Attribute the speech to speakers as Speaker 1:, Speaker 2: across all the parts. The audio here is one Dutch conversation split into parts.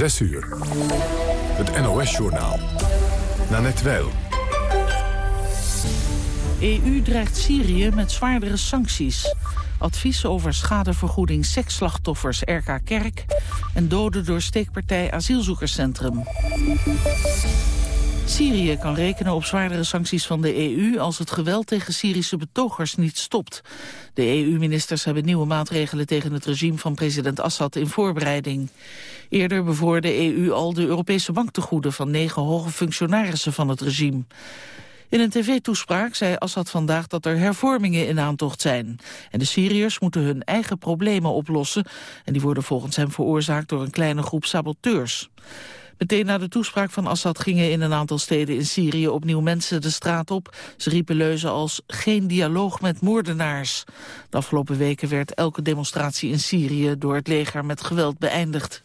Speaker 1: 6 uur. Het NOS-journaal. Nanette Weil.
Speaker 2: EU dreigt Syrië met zwaardere sancties. Advies over schadevergoeding seksslachtoffers RK Kerk... en doden door steekpartij asielzoekerscentrum. Syrië kan rekenen op zwaardere sancties van de EU als het geweld tegen Syrische betogers niet stopt. De EU-ministers hebben nieuwe maatregelen tegen het regime van president Assad in voorbereiding. Eerder bevroor de EU al de Europese banktegoeden van negen hoge functionarissen van het regime. In een tv-toespraak zei Assad vandaag dat er hervormingen in aantocht zijn. En de Syriërs moeten hun eigen problemen oplossen. En die worden volgens hem veroorzaakt door een kleine groep saboteurs. Meteen na de toespraak van Assad gingen in een aantal steden in Syrië opnieuw mensen de straat op. Ze riepen leuzen als geen dialoog met moordenaars. De afgelopen weken werd elke demonstratie in Syrië door het leger met geweld beëindigd.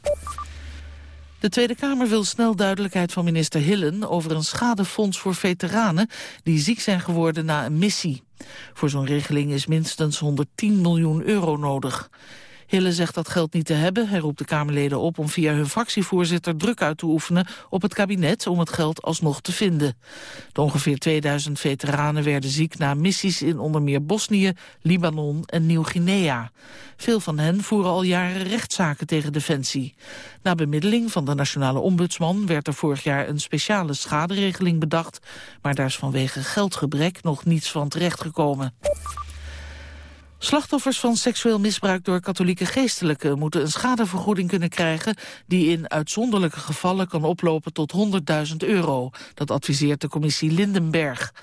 Speaker 2: De Tweede Kamer wil snel duidelijkheid van minister Hillen over een schadefonds voor veteranen die ziek zijn geworden na een missie. Voor zo'n regeling is minstens 110 miljoen euro nodig. Hille zegt dat geld niet te hebben. Hij roept de Kamerleden op om via hun fractievoorzitter druk uit te oefenen op het kabinet om het geld alsnog te vinden. De ongeveer 2000 veteranen werden ziek na missies in onder meer Bosnië, Libanon en Nieuw-Guinea. Veel van hen voeren al jaren rechtszaken tegen Defensie. Na bemiddeling van de nationale ombudsman werd er vorig jaar een speciale schaderegeling bedacht, maar daar is vanwege geldgebrek nog niets van terechtgekomen. Slachtoffers van seksueel misbruik door katholieke geestelijken moeten een schadevergoeding kunnen krijgen die in uitzonderlijke gevallen kan oplopen tot 100.000 euro. Dat adviseert de commissie Lindenberg.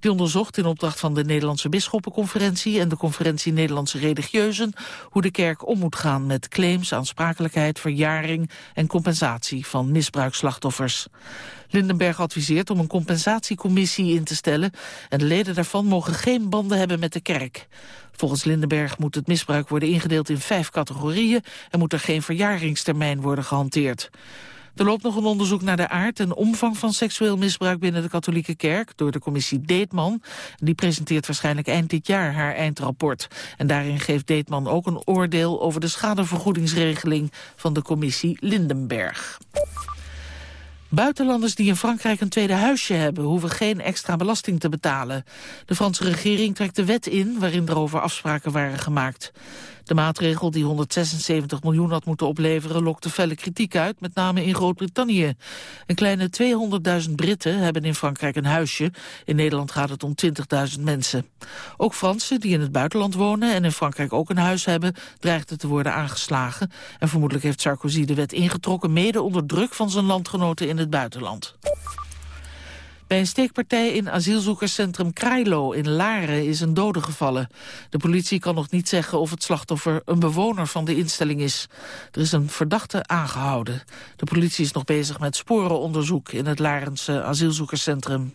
Speaker 2: Die onderzocht in opdracht van de Nederlandse Bisschoppenconferentie en de Conferentie Nederlandse Religieuzen hoe de kerk om moet gaan met claims, aansprakelijkheid, verjaring en compensatie van misbruikslachtoffers. Lindenberg adviseert om een compensatiecommissie in te stellen en de leden daarvan mogen geen banden hebben met de kerk. Volgens Lindenberg moet het misbruik worden ingedeeld in vijf categorieën en moet er geen verjaringstermijn worden gehanteerd. Er loopt nog een onderzoek naar de aard en omvang van seksueel misbruik binnen de katholieke kerk door de commissie Deetman. Die presenteert waarschijnlijk eind dit jaar haar eindrapport. En daarin geeft Deetman ook een oordeel over de schadevergoedingsregeling van de commissie Lindenberg. Buitenlanders die in Frankrijk een tweede huisje hebben... hoeven geen extra belasting te betalen. De Franse regering trekt de wet in waarin erover afspraken waren gemaakt. De maatregel die 176 miljoen had moeten opleveren... lokte felle kritiek uit, met name in Groot-Brittannië. Een kleine 200.000 Britten hebben in Frankrijk een huisje. In Nederland gaat het om 20.000 mensen. Ook Fransen die in het buitenland wonen en in Frankrijk ook een huis hebben... dreigden te worden aangeslagen. En vermoedelijk heeft Sarkozy de wet ingetrokken... mede onder druk van zijn landgenoten in het buitenland. Bij een steekpartij in asielzoekerscentrum Krailo in Laren is een dode gevallen. De politie kan nog niet zeggen of het slachtoffer een bewoner van de instelling is. Er is een verdachte aangehouden. De politie is nog bezig met sporenonderzoek in het Larense asielzoekerscentrum.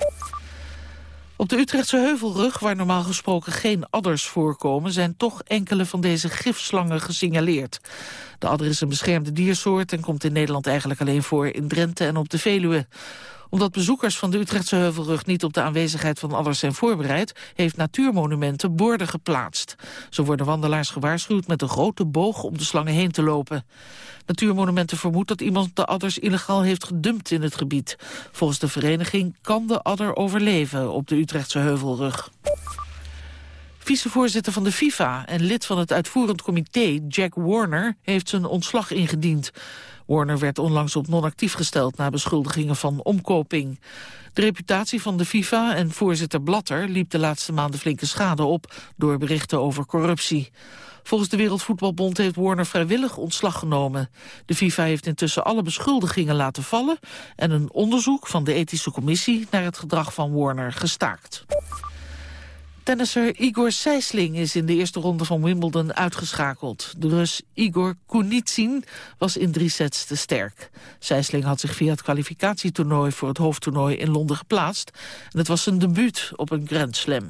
Speaker 2: Op de Utrechtse Heuvelrug, waar normaal gesproken geen adders voorkomen... zijn toch enkele van deze gifslangen gesignaleerd. De adder is een beschermde diersoort en komt in Nederland eigenlijk alleen voor in Drenthe en op de Veluwe omdat bezoekers van de Utrechtse Heuvelrug niet op de aanwezigheid van adders zijn voorbereid, heeft Natuurmonumenten borden geplaatst. Zo worden wandelaars gewaarschuwd met een grote boog om de slangen heen te lopen. Natuurmonumenten vermoedt dat iemand de adders illegaal heeft gedumpt in het gebied. Volgens de vereniging kan de adder overleven op de Utrechtse Heuvelrug. Vicevoorzitter van de FIFA en lid van het uitvoerend comité, Jack Warner, heeft zijn ontslag ingediend. Warner werd onlangs op non-actief gesteld na beschuldigingen van omkoping. De reputatie van de FIFA en voorzitter Blatter liep de laatste maanden flinke schade op door berichten over corruptie. Volgens de Wereldvoetbalbond heeft Warner vrijwillig ontslag genomen. De FIFA heeft intussen alle beschuldigingen laten vallen en een onderzoek van de ethische commissie naar het gedrag van Warner gestaakt. Tennisser Igor Sijsling is in de eerste ronde van Wimbledon uitgeschakeld. De Rus Igor Kunitsin was in drie sets te sterk. Sijsling had zich via het kwalificatietoernooi voor het hoofdtoernooi in Londen geplaatst. En het was zijn debuut op een Grand Slam.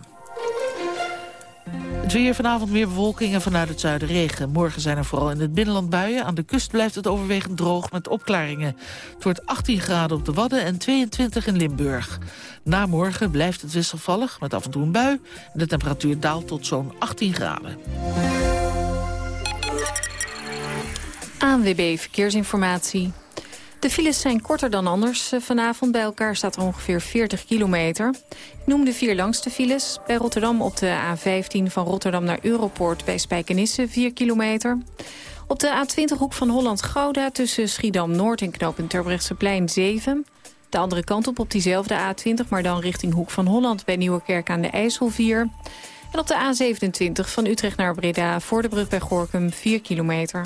Speaker 2: Het weer vanavond meer bewolking en vanuit het zuiden regen. Morgen zijn er vooral in het binnenland buien. Aan de kust blijft het overwegend droog met opklaringen. Het wordt 18 graden op de Wadden en 22 in Limburg. Na morgen blijft het wisselvallig met af en toe een bui. En de temperatuur daalt tot zo'n 18 graden.
Speaker 3: ANWB Verkeersinformatie. De files zijn korter dan anders eh, vanavond. Bij elkaar staat er ongeveer 40 kilometer. Ik noem de vier langste files. Bij Rotterdam op de A15 van Rotterdam naar Europoort... bij Spijkenisse 4 kilometer. Op de A20 hoek van Holland-Gouda tussen Schiedam-Noord en knooppunt Terbrechtseplein 7. De andere kant op op diezelfde A20, maar dan richting Hoek van Holland... bij Nieuwekerk aan de IJssel 4. En op de A27 van Utrecht naar Breda voor de brug bij Gorkum 4 kilometer.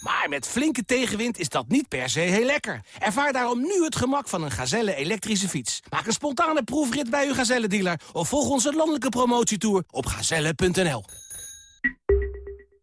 Speaker 4: Maar met flinke tegenwind is dat niet per se heel lekker. Ervaar daarom nu het gemak van een Gazelle elektrische fiets. Maak een spontane proefrit bij uw Gazelle-dealer... of volg onze landelijke promotietour op gazelle.nl.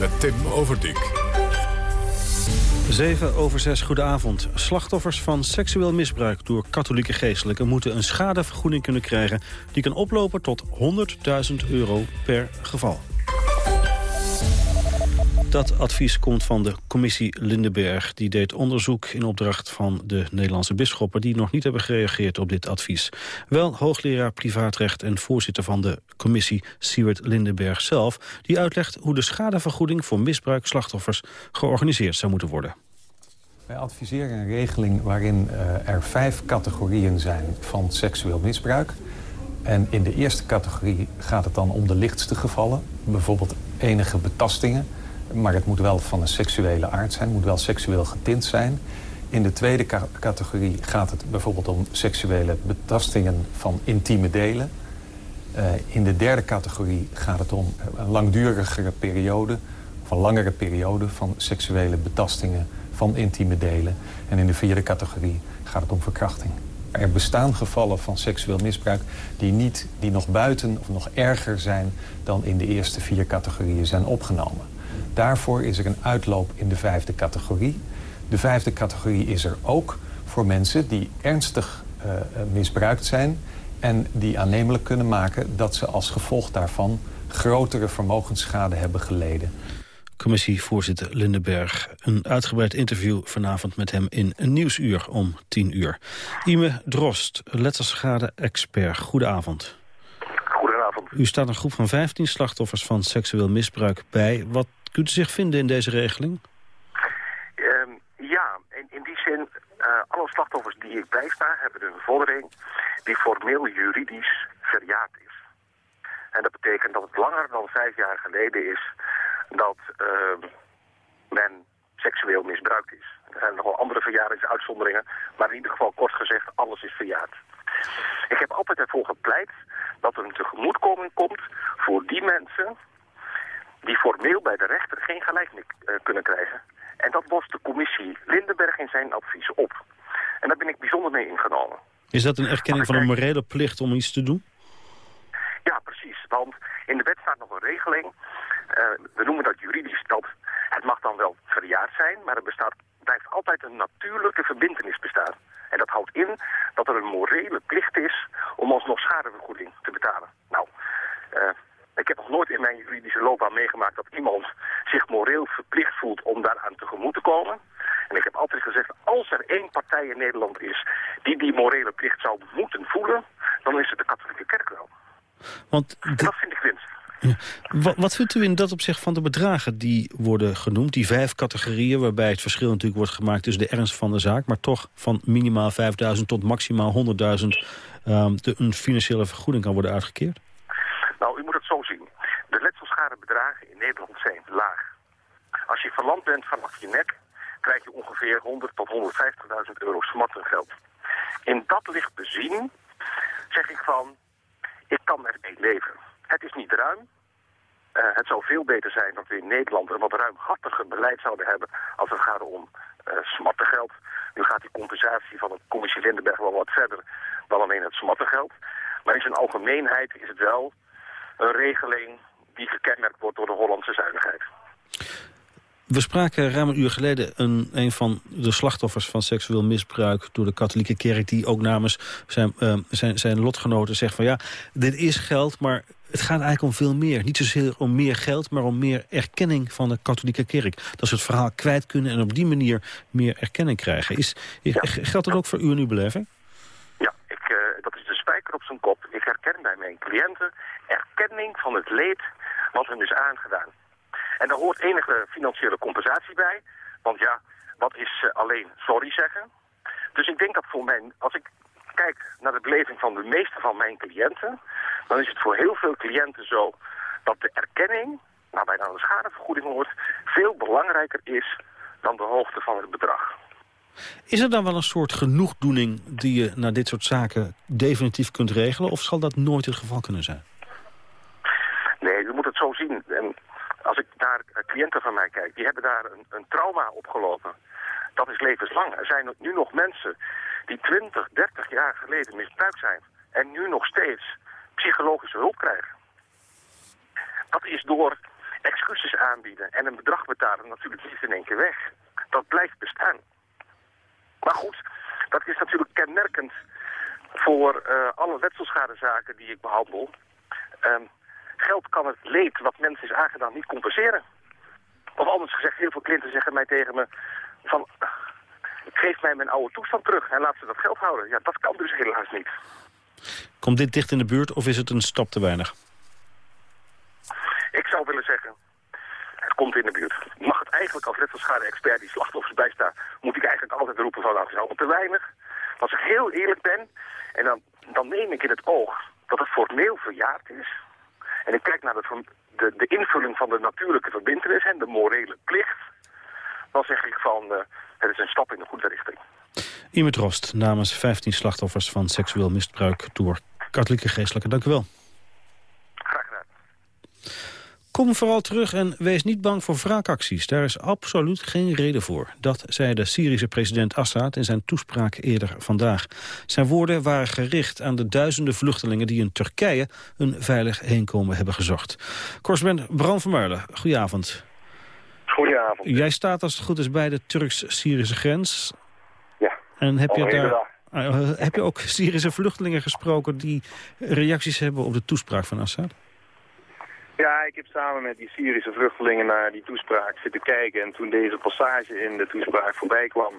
Speaker 1: met Tim Overdijk.
Speaker 5: 7 over 6, goedenavond. Slachtoffers van seksueel misbruik door katholieke geestelijken... moeten een schadevergoeding kunnen krijgen... die kan oplopen tot 100.000 euro per geval. Dat advies komt van de commissie Lindenberg. Die deed onderzoek in opdracht van de Nederlandse bisschoppen... die nog niet hebben gereageerd op dit advies. Wel hoogleraar privaatrecht en voorzitter van de commissie... Siewert Lindenberg zelf, die uitlegt hoe de schadevergoeding... voor misbruikslachtoffers georganiseerd zou moeten worden.
Speaker 6: Wij adviseren een regeling waarin uh, er vijf categorieën zijn van seksueel misbruik. En in de eerste categorie gaat het dan om de lichtste gevallen. Bijvoorbeeld enige betastingen maar het moet wel van een seksuele aard zijn. Het moet wel seksueel getint zijn. In de tweede categorie gaat het bijvoorbeeld om seksuele betastingen van intieme delen. Uh, in de derde categorie gaat het om een langdurigere periode... of een langere periode van seksuele betastingen van intieme delen. En in de vierde categorie gaat het om verkrachting. Er bestaan gevallen van seksueel misbruik die, niet, die nog buiten of nog erger zijn... dan in de eerste vier categorieën zijn opgenomen. Daarvoor is er een uitloop in de vijfde categorie. De vijfde categorie is er ook voor mensen die ernstig uh, misbruikt zijn... en die aannemelijk kunnen maken dat ze als gevolg daarvan... grotere vermogensschade hebben geleden.
Speaker 5: Commissievoorzitter Lindenberg. Een uitgebreid interview vanavond met hem in een nieuwsuur om 10 uur. Ime Drost, letterschade-expert. Goedenavond.
Speaker 7: Goedenavond.
Speaker 5: U staat een groep van 15 slachtoffers van seksueel misbruik bij. Wat Kunt u zich vinden in deze regeling?
Speaker 7: Uh, ja, in, in die zin, uh, alle slachtoffers die ik bijsta hebben een vordering die formeel juridisch verjaard is. En dat betekent dat het langer dan vijf jaar geleden is dat uh, men seksueel misbruikt is. Er zijn nog wel andere verjaringsuitzonderingen, maar in ieder geval kort gezegd, alles is verjaard. Ik heb altijd ervoor gepleit dat er een tegemoetkoming komt voor die mensen die formeel bij de rechter geen gelijk meer uh, kunnen krijgen. En dat lost de commissie Lindenberg in zijn advies op. En daar ben ik bijzonder mee ingenomen.
Speaker 5: Is dat een erkenning van een morele plicht om iets te doen?
Speaker 7: Ja, precies. Want in de wet staat nog een regeling. Uh, we noemen dat juridisch. Dat het mag dan wel verjaard zijn, maar er bestaat, blijft altijd een natuurlijke verbindenis bestaan. En dat houdt in dat er een morele plicht is om alsnog schadevergoeding te betalen. Nou, uh, ik heb nog nooit in mijn juridische loopbaan meegemaakt dat iemand zich moreel verplicht voelt om daaraan tegemoet te komen. En ik heb altijd gezegd, als er één partij in Nederland is die die morele plicht zou moeten voelen, dan is het de katholieke kerk wel.
Speaker 5: Want
Speaker 7: dat vind ik winst.
Speaker 5: Wat, wat vindt u in dat opzicht van de bedragen die worden genoemd? Die vijf categorieën waarbij het verschil natuurlijk wordt gemaakt tussen de ernst van de zaak... maar toch van minimaal 5.000 tot maximaal 100.000 um, een financiële vergoeding kan worden uitgekeerd?
Speaker 7: Nou, u moet het zo zien. De letselschadebedragen in Nederland zijn laag. Als je verland bent vanaf je nek, krijg je ongeveer 100 tot 150.000 euro smattengeld. In dat licht bezien zeg ik van, ik kan ermee leven. Het is niet ruim. Uh, het zou veel beter zijn dat we in Nederland een wat ruimhartiger beleid zouden hebben als het gaat om uh, smattengeld. Nu gaat die compensatie van de commissie Lindenberg wel wat verder dan alleen het smattengeld. Maar in zijn algemeenheid is het wel een regeling die gekenmerkt wordt door de Hollandse zuinigheid.
Speaker 5: We spraken ruim een uur geleden een, een van de slachtoffers van seksueel misbruik door de katholieke kerk... die ook namens zijn, uh, zijn, zijn lotgenoten zegt van ja, dit is geld, maar het gaat eigenlijk om veel meer. Niet zozeer om meer geld, maar om meer erkenning van de katholieke kerk. Dat ze het verhaal kwijt kunnen en op die manier meer erkenning krijgen. Is, ja. Geldt dat ook voor u en uw beleving?
Speaker 7: Ja, ik, uh, dat is de spijker op zijn kop. Ik herken bij mijn cliënten erkenning van het leed wat hen is aangedaan. En daar hoort enige financiële compensatie bij. Want ja, wat is uh, alleen sorry zeggen? Dus ik denk dat voor mijn, als ik kijk naar de beleving van de meeste van mijn cliënten, dan is het voor heel veel cliënten zo dat de erkenning, waarbij dan de schadevergoeding hoort, veel belangrijker is dan de hoogte van het bedrag.
Speaker 5: Is er dan wel een soort genoegdoening die je naar dit soort zaken definitief kunt regelen, of zal dat nooit het geval kunnen zijn?
Speaker 7: Nee, u moet het zo En als ik naar cliënten van mij kijk, die hebben daar een, een trauma opgelopen. Dat is levenslang. Er zijn nu nog mensen die 20, 30 jaar geleden misbruikt zijn en nu nog steeds psychologische hulp krijgen. Dat is door excuses aanbieden en een bedrag betalen natuurlijk niet in één keer weg. Dat blijft bestaan. Maar goed, dat is natuurlijk kenmerkend voor uh, alle letselschadezaken die ik behandel. Um, geld kan het leed wat mensen is aangedaan niet compenseren. Of anders gezegd, heel veel cliënten zeggen mij tegen me van... geef mij mijn oude toestand terug en laat ze dat geld houden. Ja, dat kan dus helaas niet.
Speaker 5: Komt dit dicht in de buurt of is het een stap te weinig?
Speaker 7: Ik zou willen zeggen, het komt in de buurt. Mag het eigenlijk als letselschade-expert die slachtoffers bijstaat... moet ik eigenlijk altijd roepen van, nou, het is allemaal te weinig. Maar als ik heel eerlijk ben, en dan, dan neem ik in het oog dat het formeel verjaard is... en ik kijk naar de, de, de invulling van de natuurlijke verbindenis en de morele plicht... dan zeg ik van, uh, het is een stap in de goede richting.
Speaker 5: Imet Rost namens 15 slachtoffers van seksueel misbruik door katholieke geestelijke. Dank u wel. Kom vooral terug en wees niet bang voor wraakacties. Daar is absoluut geen reden voor. Dat zei de Syrische president Assad in zijn toespraak eerder vandaag. Zijn woorden waren gericht aan de duizenden vluchtelingen... die in Turkije een veilig heenkomen hebben gezocht. Correspondent Bram van Marlen, goedenavond.
Speaker 8: Goedenavond.
Speaker 5: Jij staat als het goed is bij de Turks-Syrische grens. En heb je, daar, uh, heb je ook Syrische vluchtelingen gesproken die reacties hebben op de toespraak van Assad?
Speaker 8: Ja, ik heb samen met die Syrische vluchtelingen naar die toespraak zitten kijken. En toen deze passage in de toespraak voorbij kwam,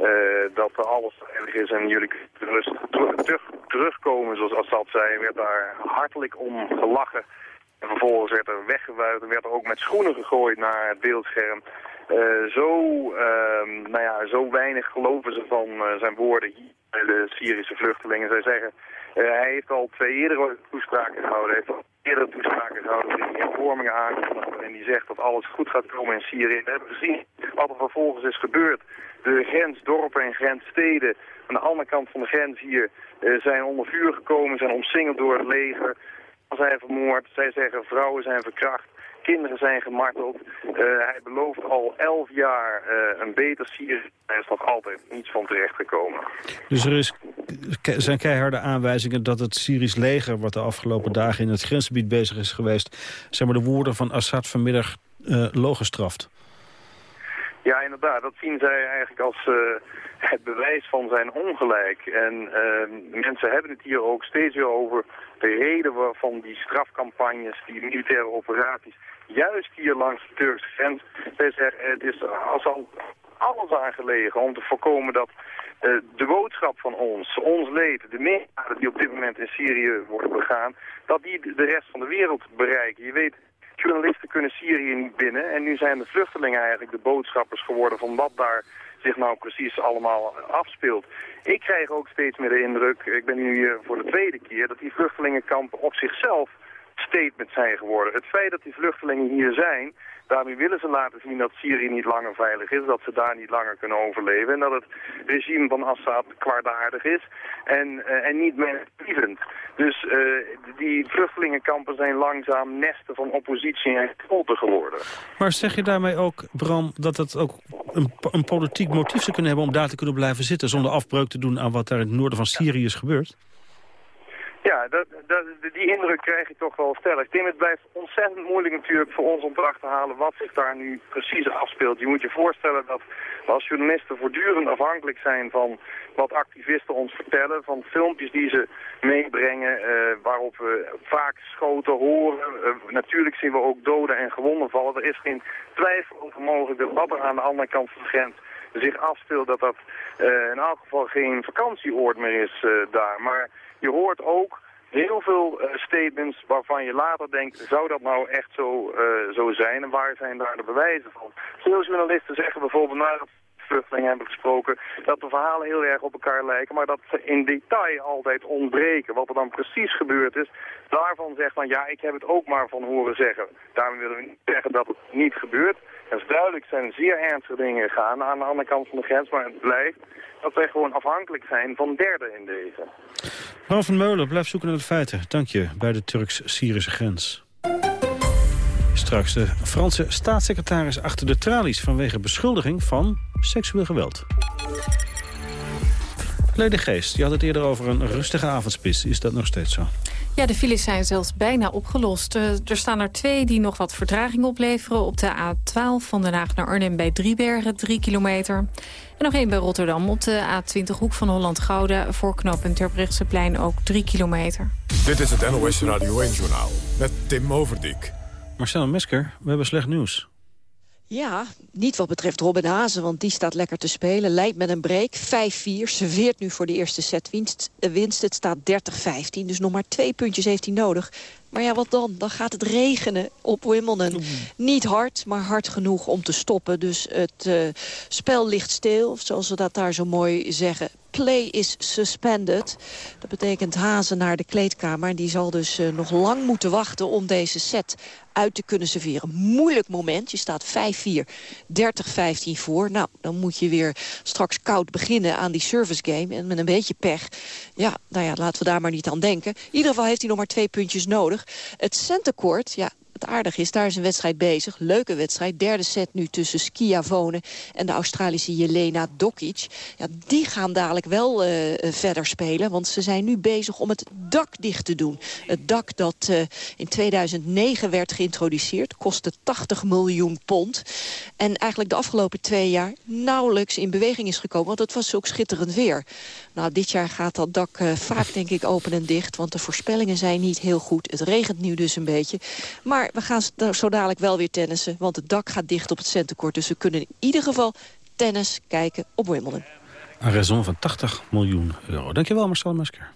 Speaker 8: uh, dat alles veilig is en jullie rustig terug, terugkomen, zoals Assad zei, werd daar hartelijk om gelachen. En vervolgens werd er weggewuid en werd er ook met schoenen gegooid naar het beeldscherm. Uh, zo, uh, nou ja, zo weinig geloven ze van uh, zijn woorden hier bij de Syrische vluchtelingen. Zij zeggen, hij heeft al twee eerdere toespraken gehouden. Hij heeft al eerdere toespraken gehouden die hervormingen aankondigen. En die zegt dat alles goed gaat komen in Syrië. We hebben gezien wat er vervolgens is gebeurd. De grensdorpen en grenssteden aan de andere kant van de grens hier zijn onder vuur gekomen, zijn omsingeld door het leger zijn vermoord. Zij zeggen vrouwen zijn verkracht. Kinderen zijn gemarteld. Uh, hij belooft al elf jaar uh, een beter Syrië. Er is nog altijd niets van terecht gekomen.
Speaker 5: Dus er is, zijn keiharde aanwijzingen dat het Syrisch leger... wat de afgelopen dagen in het grensgebied bezig is geweest... zeg maar de woorden van Assad vanmiddag uh, logenstraft.
Speaker 8: Ja, inderdaad. Dat zien zij eigenlijk als uh, het bewijs van zijn ongelijk. En uh, mensen hebben het hier ook steeds weer over de reden van die strafcampagnes, die militaire operaties, juist hier langs de Turkse grens. Zij zeggen, het is al alles aangelegen om te voorkomen dat uh, de boodschap van ons, ons leed, de misdaden die op dit moment in Syrië worden begaan, dat die de rest van de wereld bereiken. Je weet, journalisten kunnen Syrië niet binnen. En nu zijn de vluchtelingen eigenlijk de boodschappers geworden van wat daar zich nou precies allemaal afspeelt. Ik krijg ook steeds meer de indruk, ik ben nu hier voor de tweede keer, dat die vluchtelingenkampen op zichzelf statement zijn geworden. Het feit dat die vluchtelingen hier zijn, daarmee willen ze laten zien dat Syrië niet langer veilig is, dat ze daar niet langer kunnen overleven en dat het regime van Assad kwaadaardig is en, uh, en niet menslievend. Dus uh, die vluchtelingenkampen zijn langzaam nesten van oppositie en revolte geworden.
Speaker 5: Maar zeg je daarmee ook, Bram, dat het ook een, een politiek motief zou kunnen hebben om daar te kunnen blijven zitten zonder afbreuk te doen aan wat daar in het noorden van Syrië is gebeurd?
Speaker 8: Ja, dat, dat, die indruk krijg je toch wel sterk. Tim, het blijft ontzettend moeilijk natuurlijk voor ons om te achterhalen wat zich daar nu precies afspeelt. Je moet je voorstellen dat we als journalisten voortdurend afhankelijk zijn van wat activisten ons vertellen. Van filmpjes die ze meebrengen, uh, waarop we vaak schoten horen. Uh, natuurlijk zien we ook doden en gewonden vallen. Er is geen twijfel over mogelijk wat er aan de andere kant van de grens zich afspeelt. Dat dat uh, in elk geval geen vakantieoord meer is daar. Maar je hoort ook heel veel uh, statements waarvan je later denkt, zou dat nou echt zo, uh, zo zijn en waar zijn daar de bewijzen van? Veel journalisten zeggen bijvoorbeeld nadat vluchtelingen hebben gesproken, dat de verhalen heel erg op elkaar lijken, maar dat ze in detail altijd ontbreken. Wat er dan precies gebeurd is, daarvan zegt dan, ja, ik heb het ook maar van horen zeggen. Daarmee willen we niet zeggen dat het niet gebeurt. Er is duidelijk zijn zeer ernstige dingen gegaan aan de andere kant van de grens, maar het blijft dat wij gewoon afhankelijk zijn van derden in deze.
Speaker 5: Ron van Meulen, blijf zoeken naar de feiten. Dank je, bij de Turks-Syrische grens. Straks de Franse staatssecretaris achter de tralies... vanwege beschuldiging van seksueel geweld. Lede Geest, je had het eerder over een rustige avondspits. Is dat nog steeds zo?
Speaker 3: Ja, de files zijn zelfs bijna opgelost. Uh, er staan er twee die nog wat vertraging opleveren. Op de A12 van Den Haag naar Arnhem bij Driebergen, 3 kilometer. En nog één bij Rotterdam op de A20 hoek van Holland-Gouda... voor knooppunt Terbrechtseplein ook 3 kilometer.
Speaker 1: Dit is het NOS Radio 1-journaal met Tim Overdijk.
Speaker 5: Marcel Mesker, we hebben slecht nieuws.
Speaker 9: Ja, niet wat betreft Robin Hazen, want die staat lekker te spelen. Leidt met een break, 5-4. Serveert nu voor de eerste set winst. Eh, winst. Het staat 30-15, dus nog maar twee puntjes heeft hij nodig. Maar ja, wat dan? Dan gaat het regenen op Wimbledon. Niet hard, maar hard genoeg om te stoppen. Dus het uh, spel ligt stil, zoals ze dat daar zo mooi zeggen play is suspended. Dat betekent Hazen naar de kleedkamer. En die zal dus uh, nog lang moeten wachten om deze set uit te kunnen serveren. Moeilijk moment. Je staat 5-4, 30-15 voor. Nou, dan moet je weer straks koud beginnen aan die service game. En met een beetje pech. Ja, nou ja, laten we daar maar niet aan denken. In ieder geval heeft hij nog maar twee puntjes nodig. Het centercourt, ja, het aardig is, daar is een wedstrijd bezig. Leuke wedstrijd. Derde set nu tussen Schiavone en de Australische Jelena Dokic. Ja, die gaan dadelijk wel uh, verder spelen. Want ze zijn nu bezig om het dak dicht te doen. Het dak dat uh, in 2009 werd geïntroduceerd. Kostte 80 miljoen pond. En eigenlijk de afgelopen twee jaar nauwelijks in beweging is gekomen. Want het was ook schitterend weer. Nou, dit jaar gaat dat dak uh, vaak denk ik open en dicht. Want de voorspellingen zijn niet heel goed. Het regent nu dus een beetje. Maar we gaan zo dadelijk wel weer tennissen. Want het dak gaat dicht op het centenkort. Dus we kunnen in ieder geval tennis kijken op Wimbledon.
Speaker 5: Een raison van 80 miljoen euro. Dankjewel Marcel Masker.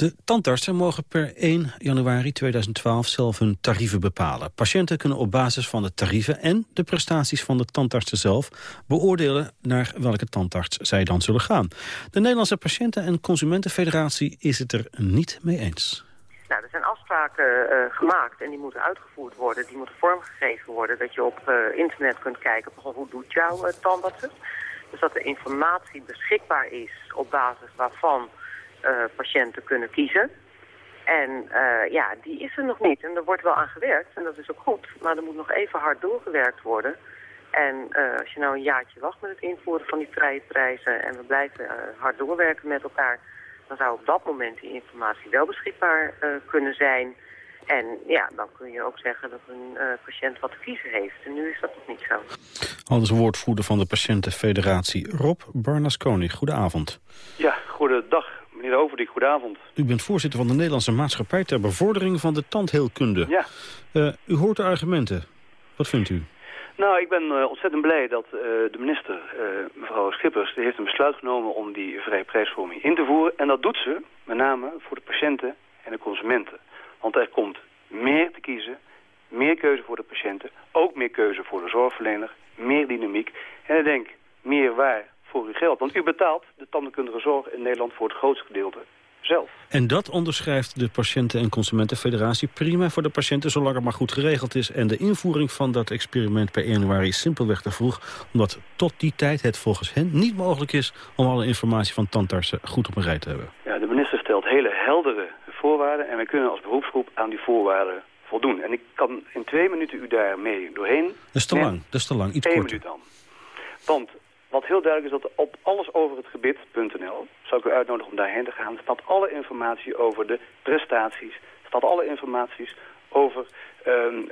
Speaker 5: De tandartsen mogen per 1 januari 2012 zelf hun tarieven bepalen. Patiënten kunnen op basis van de tarieven en de prestaties van de tandartsen zelf beoordelen naar welke tandarts zij dan zullen gaan. De Nederlandse Patiënten- en Consumentenfederatie is het er niet mee eens.
Speaker 10: Nou, er zijn afspraken uh, gemaakt en die moeten uitgevoerd worden. Die moeten vormgegeven worden. Dat je op uh, internet kunt kijken van hoe doet jouw uh, tandarts het. Dus dat de informatie beschikbaar is op basis waarvan patiënten kunnen kiezen. En ja, die is er nog niet. En er wordt wel aan gewerkt en dat is ook goed. Maar er moet nog even hard doorgewerkt worden. En als je nou een jaartje wacht met het invoeren van die vrije prijzen... en we blijven hard doorwerken met elkaar dan zou op dat moment die informatie wel beschikbaar uh, kunnen zijn. En ja, dan kun je ook zeggen dat een uh, patiënt wat kiezen heeft. En nu is dat nog niet zo.
Speaker 5: Anders woordvoerder van de Patiëntenfederatie, Rob Barnasconi. Goedenavond.
Speaker 11: Ja, goedendag. Meneer Overdiek, goedenavond.
Speaker 5: U bent voorzitter van de Nederlandse Maatschappij ter bevordering van de tandheelkunde.
Speaker 11: Ja.
Speaker 5: Uh, u hoort de argumenten. Wat vindt u?
Speaker 11: Nou, ik ben uh, ontzettend blij dat uh, de minister, mevrouw Schippers, heeft een besluit genomen om die vrije prijsvorming in te voeren. En dat doet ze met name voor de patiënten en de consumenten. Want er komt meer te kiezen, meer keuze voor de patiënten, ook meer keuze voor de zorgverlener, meer dynamiek. En ik denk, meer waar voor uw geld. Want u betaalt de tandheelkundige zorg in Nederland voor het grootste gedeelte zelf.
Speaker 5: En dat onderschrijft de Patiënten- en Consumentenfederatie prima voor de patiënten, zolang het maar goed geregeld is. En de invoering van dat experiment per 1 januari is simpelweg te vroeg, omdat tot die tijd het volgens hen niet mogelijk is om alle informatie van tandartsen goed op een rij te hebben.
Speaker 11: Ja, de minister stelt hele heldere voorwaarden en wij kunnen als beroepsgroep aan die voorwaarden voldoen. En ik kan in twee minuten u daarmee doorheen... Dat
Speaker 5: is te lang, dat is te lang, iets korter.
Speaker 11: minuut dan. Want wat heel duidelijk is dat op allesoverhetgebit.nl, zou ik u uitnodigen om daarheen te gaan, staat alle informatie over de prestaties, staat alle informaties over uh, uh,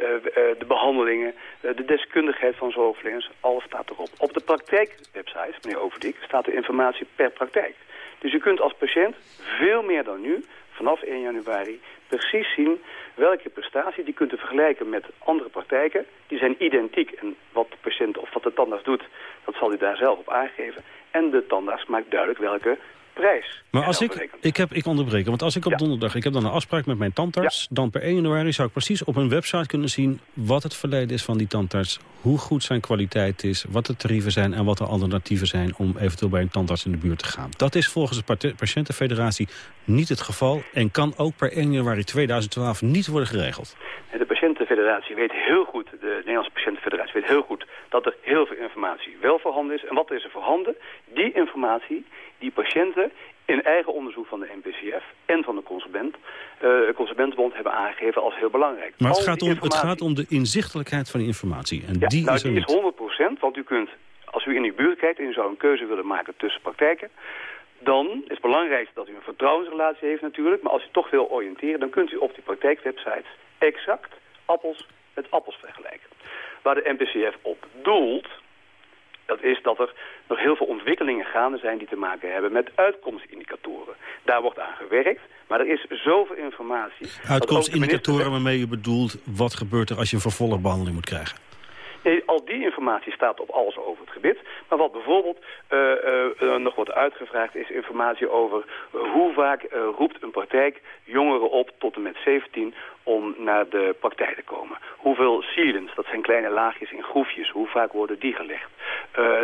Speaker 11: de behandelingen, uh, de deskundigheid van zorgverleners, alles staat erop. Op de praktijkwebsite, meneer Overdiek, staat de informatie per praktijk. Dus u kunt als patiënt veel meer dan nu, vanaf 1 januari, precies zien welke prestatie die kunt u vergelijken met andere praktijken. Die zijn identiek en wat de patiënt of wat de tandarts doet, dat zal u daar zelf op aangeven. En de tandarts maakt duidelijk welke prijs.
Speaker 5: Maar als ik, ik, heb, ik onderbreken, want als ik op donderdag, ik heb dan een afspraak met mijn tandarts, dan per 1 januari zou ik precies op een website kunnen zien wat het verleden is van die tandarts, hoe goed zijn kwaliteit is, wat de tarieven zijn en wat de alternatieven zijn om eventueel bij een tandarts in de buurt te gaan. Dat is volgens de Patiëntenfederatie niet het geval en kan ook per 1 januari 2012 niet worden geregeld.
Speaker 11: De Patiëntenfederatie weet heel goed, de Nederlandse Patiëntenfederatie weet heel goed dat er heel veel informatie wel voorhanden is. En wat is er voorhanden? Die informatie die patiënten in eigen onderzoek van de NPCF en van de consument, uh, Consumentenbond hebben aangegeven als heel belangrijk.
Speaker 5: Maar het gaat, om, het gaat om de inzichtelijkheid van die informatie. En
Speaker 11: ja,
Speaker 5: die
Speaker 11: nou,
Speaker 5: is
Speaker 11: die
Speaker 5: niet.
Speaker 11: is 100%, want u kunt, als u in uw buurt kijkt en u zou een keuze willen maken tussen praktijken, dan is het belangrijkste dat u een vertrouwensrelatie heeft natuurlijk. Maar als u toch wil oriënteren, dan kunt u op die praktijkwebsites exact appels met appels vergelijken. Waar de NPCF op doelt, dat is dat er nog heel veel ontwikkelingen gaande zijn die te maken hebben met uitkomstindicatoren. Daar wordt aan gewerkt, maar er is zoveel informatie.
Speaker 5: Uitkomstindicatoren waarmee u bedoelt, wat gebeurt er als je een vervolgbehandeling moet krijgen?
Speaker 11: Al die informatie staat op alles over het gebied. Maar wat bijvoorbeeld uh, uh, nog wordt uitgevraagd is informatie over hoe vaak roept een praktijk jongeren op tot en met 17 om naar de praktijk te komen. Hoeveel sealants, dat zijn kleine laagjes in groefjes, hoe vaak worden die gelegd?